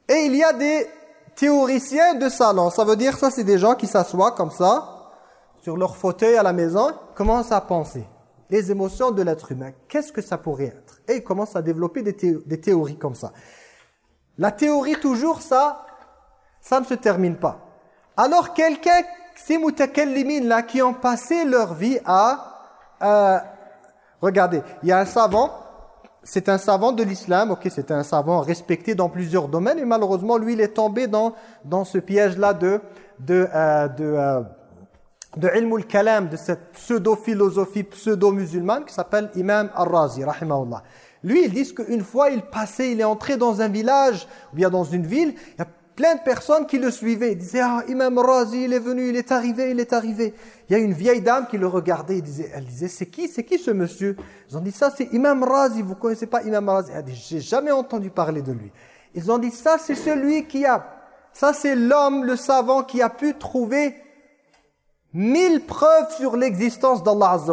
Et il y a des théoriciens de salon. Ça veut dire, ça c'est des gens qui s'assoient comme ça, sur leur fauteuil à la maison, commencent à penser. Les émotions de l'être humain, qu'est-ce que ça pourrait être? Et ils commencent à développer des théories comme ça. La théorie, toujours, ça, ça ne se termine pas. Alors, quelqu'un, ces mutakallimin là, qui ont passé leur vie à... Euh, regardez, il y a un savant, c'est un savant de l'islam, ok, c'est un savant respecté dans plusieurs domaines, et malheureusement, lui, il est tombé dans, dans ce piège-là de... de, euh, de euh, de kalam de cette pseudo-philosophie pseudo-musulmane qui s'appelle Imam Al-Razi, rahimahullah. Lui, ils disent qu'une fois, il passait, il est entré dans un village, ou bien dans une ville, il y a plein de personnes qui le suivaient. Ils disaient, ah, Imam Razi, il est venu, il est arrivé, il est arrivé. Il y a une vieille dame qui le regardait, disait, elle disait c'est qui, c'est qui ce monsieur? Ils ont dit, ça c'est Imam Razi, vous connaissez pas Imam Razi? Elle dit, j'ai jamais entendu parler de lui. Ils ont dit, ça c'est celui qui a, ça c'est l'homme, le savant qui a pu trouver mille preuves sur l'existence d'Allah Azza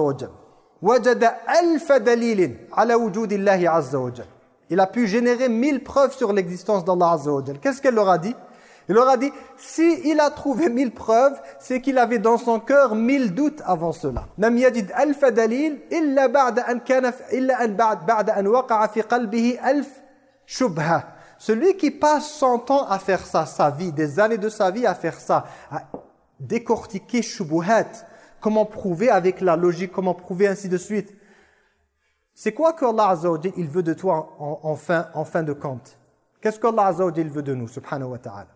il a pu générer mille preuves sur l'existence d'Allah Azza Qu'est-ce qu'elle leur a dit? Il leur a dit, si il a trouvé mille preuves, c'est qu'il avait dans son cœur mille doutes avant cela. Celui qui passe son temps à faire ça, sa vie, des années de sa vie à faire ça, à décortiquer shubuhat, comment prouver avec la logique, comment prouver ainsi de suite. C'est quoi que Allah Azza wa il veut de toi en, fin, en fin de compte? Qu'est-ce qu'Allah Azza veut de nous, subhanahu wa ta'ala?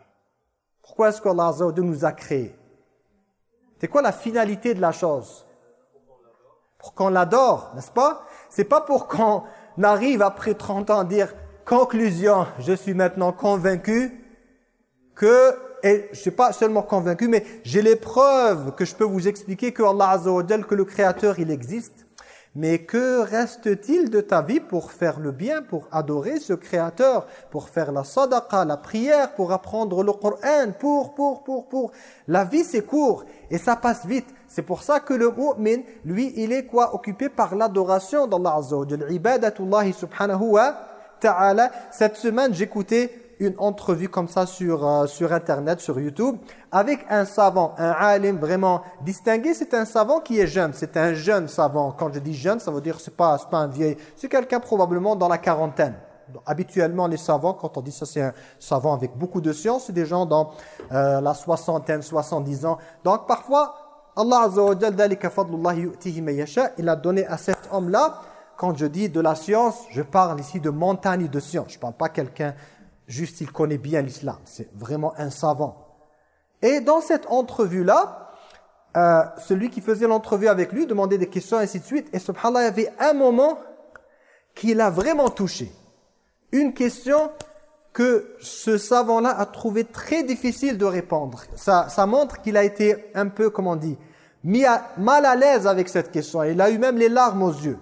Pourquoi est-ce qu'Allah Azza nous a créés? C'est quoi la finalité de la chose? Pour qu'on l'adore, n'est-ce pas? C'est pas pour qu'on arrive après 30 ans à dire « Conclusion, je suis maintenant convaincu que, et je suis pas seulement convaincu, mais j'ai les preuves que je peux vous expliquer que Allah Azza que le Créateur, il existe. Mais que reste-t-il de ta vie pour faire le bien, pour adorer ce Créateur, pour faire la sadaqa, la prière, pour apprendre le Coran, pour, pour, pour, pour? La vie, c'est court et ça passe vite. C'est pour ça que le mu'min, lui, il est quoi? Occupé par l'adoration d'Allah Azza wa subhanahu wa ta'ala. Cette semaine, j'écoutais une entrevue comme ça sur, euh, sur Internet, sur YouTube, avec un savant, un alim vraiment distingué. C'est un savant qui est jeune, c'est un jeune savant. Quand je dis jeune, ça veut dire c'est pas, pas un vieil, c'est quelqu'un probablement dans la quarantaine. Habituellement, les savants, quand on dit ça, c'est un savant avec beaucoup de science, c'est des gens dans euh, la soixantaine, soixante-dix ans. Donc parfois, Allah Azza wa il a donné à cet homme-là, quand je dis de la science, je parle ici de montagne de science. Je ne parle pas quelqu'un juste il connaît bien l'islam. C'est vraiment un savant. Et dans cette entrevue-là, euh, celui qui faisait l'entrevue avec lui demandait des questions, et ainsi de suite. Et subhanallah, il y avait un moment qui l'a vraiment touché. Une question que ce savant-là a trouvé très difficile de répondre. Ça, ça montre qu'il a été un peu, comment on dit, mis mal à l'aise avec cette question. Il a eu même les larmes aux yeux.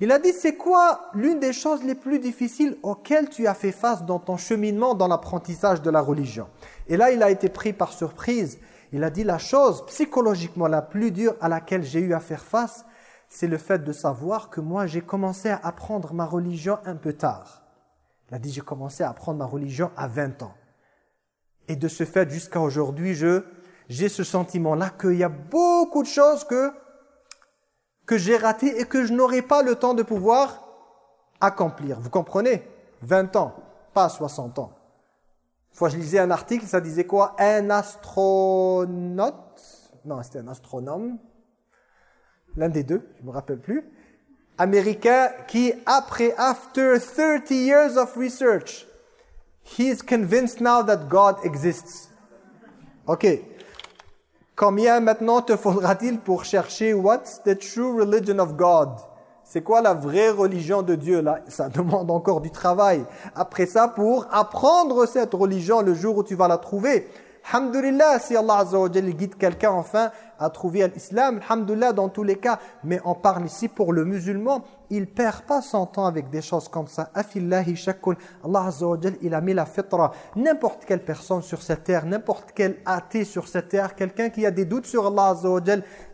Il a dit, c'est quoi l'une des choses les plus difficiles auxquelles tu as fait face dans ton cheminement dans l'apprentissage de la religion? Et là, il a été pris par surprise. Il a dit, la chose psychologiquement la plus dure à laquelle j'ai eu à faire face, c'est le fait de savoir que moi, j'ai commencé à apprendre ma religion un peu tard. Il a dit, j'ai commencé à apprendre ma religion à 20 ans. Et de ce fait, jusqu'à aujourd'hui, j'ai ce sentiment-là qu'il y a beaucoup de choses que que j'ai raté et que je n'aurai pas le temps de pouvoir accomplir. Vous comprenez? 20 ans, pas 60 ans. Une fois, je lisais un article, ça disait quoi? Un astronaute, non, c'était un astronome, l'un des deux, je me rappelle plus, américain qui, après, after 30 years of research, he is convinced now that God exists. Ok, Combien maintenant te faudra-t-il pour chercher what's the true religion of God? C'est quoi la vraie religion de Dieu? Là Ça demande encore du travail. Après ça, pour apprendre cette religion le jour où tu vas la trouver. Alhamdulillah, si Allah Azza wa guide quelqu'un enfin à trouver l'islam, alhamdulillah dans tous les cas. Mais on parle ici pour le musulman, il perd pas son temps avec des choses comme ça. Afillahi shakul. Allah Azza wa il a mis la fitra. N'importe quelle personne sur cette terre, n'importe quel athée sur cette terre, quelqu'un qui a des doutes sur Allah Azza wa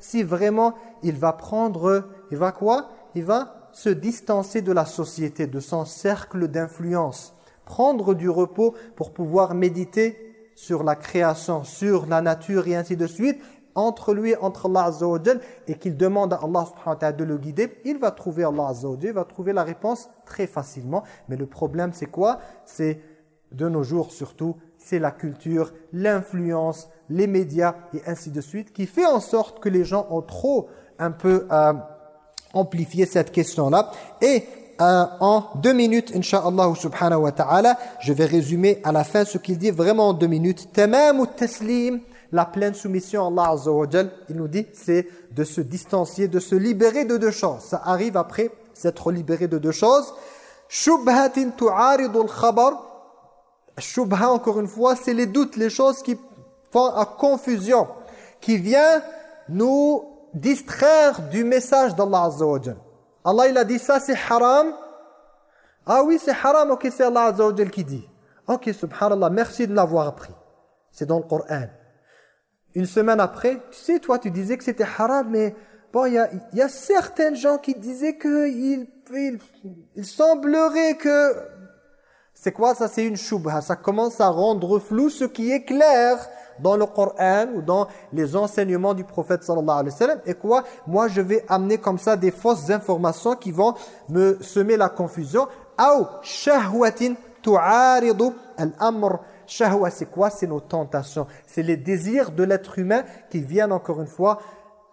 si vraiment il va prendre, il va quoi? Il va se distancer de la société, de son cercle d'influence. Prendre du repos pour pouvoir méditer sur la création, sur la nature et ainsi de suite, entre lui et entre Allah Azza et qu'il demande à Allah subhanahu wa ta'ala de le guider, il va trouver Allah il va trouver la réponse très facilement. Mais le problème c'est quoi? C'est de nos jours surtout, c'est la culture, l'influence, les médias et ainsi de suite qui fait en sorte que les gens ont trop un peu euh, amplifié cette question-là. Et euh, en deux minutes, Inch'Allah subhanahu wa ta'ala, je vais résumer à la fin ce qu'il dit vraiment en deux minutes. Tamam taslim, la pleine soumission à Allah Azza wa il nous dit, c'est de se distancier, de se libérer de deux choses. Ça arrive après s'être libéré de deux choses. Shubhatin tu'aridul khabar. Shubha, encore une fois, c'est les doutes, les choses qui font à confusion, qui viennent nous distraire du message d'Allah Azza wa Allah il a dit ça c'est haram. Ah oui c'est haram, ok c'est Allah Azza qui dit. Ok subhanallah, merci de l'avoir appris. C'est dans le Coran. Une semaine après, tu sais toi tu disais que c'était haram mais bon il y a, y a, certaines gens qui disaient que il, il, semblerait que... C'est quoi ça C'est une shubha. Ça commence à rendre flou ce qui est clair dans le Coran ou dans les enseignements du prophète sallallahu alayhi wa sallam. Et quoi? Moi, je vais amener comme ça des fausses informations qui vont me semer la confusion. Ou shahwatin tu'aridu al-amr. Shahwa, c'est quoi? C'est nos tentations. C'est les désirs de l'être humain qui viennent encore une fois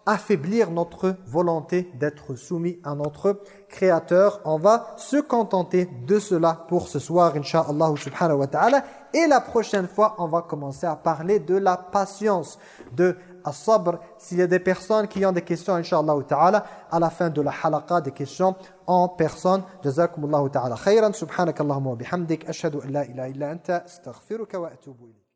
affaiblir notre volonté d'être soumis à notre Créateur. On va se contenter de cela pour ce soir, Inch'Allah subhanahu wa ta'ala. Et la prochaine fois, on va commencer à parler de la patience, de as-sabr. S'il y a des personnes qui ont des questions, inshallah ta'ala, à la fin de la halaqa, des questions en personne. Jazakumullahu ta'ala khayran. Subhanakallahumma bihamdik. Ashhadu an la ilaha illa anta. Astaghfiruka wa atubu.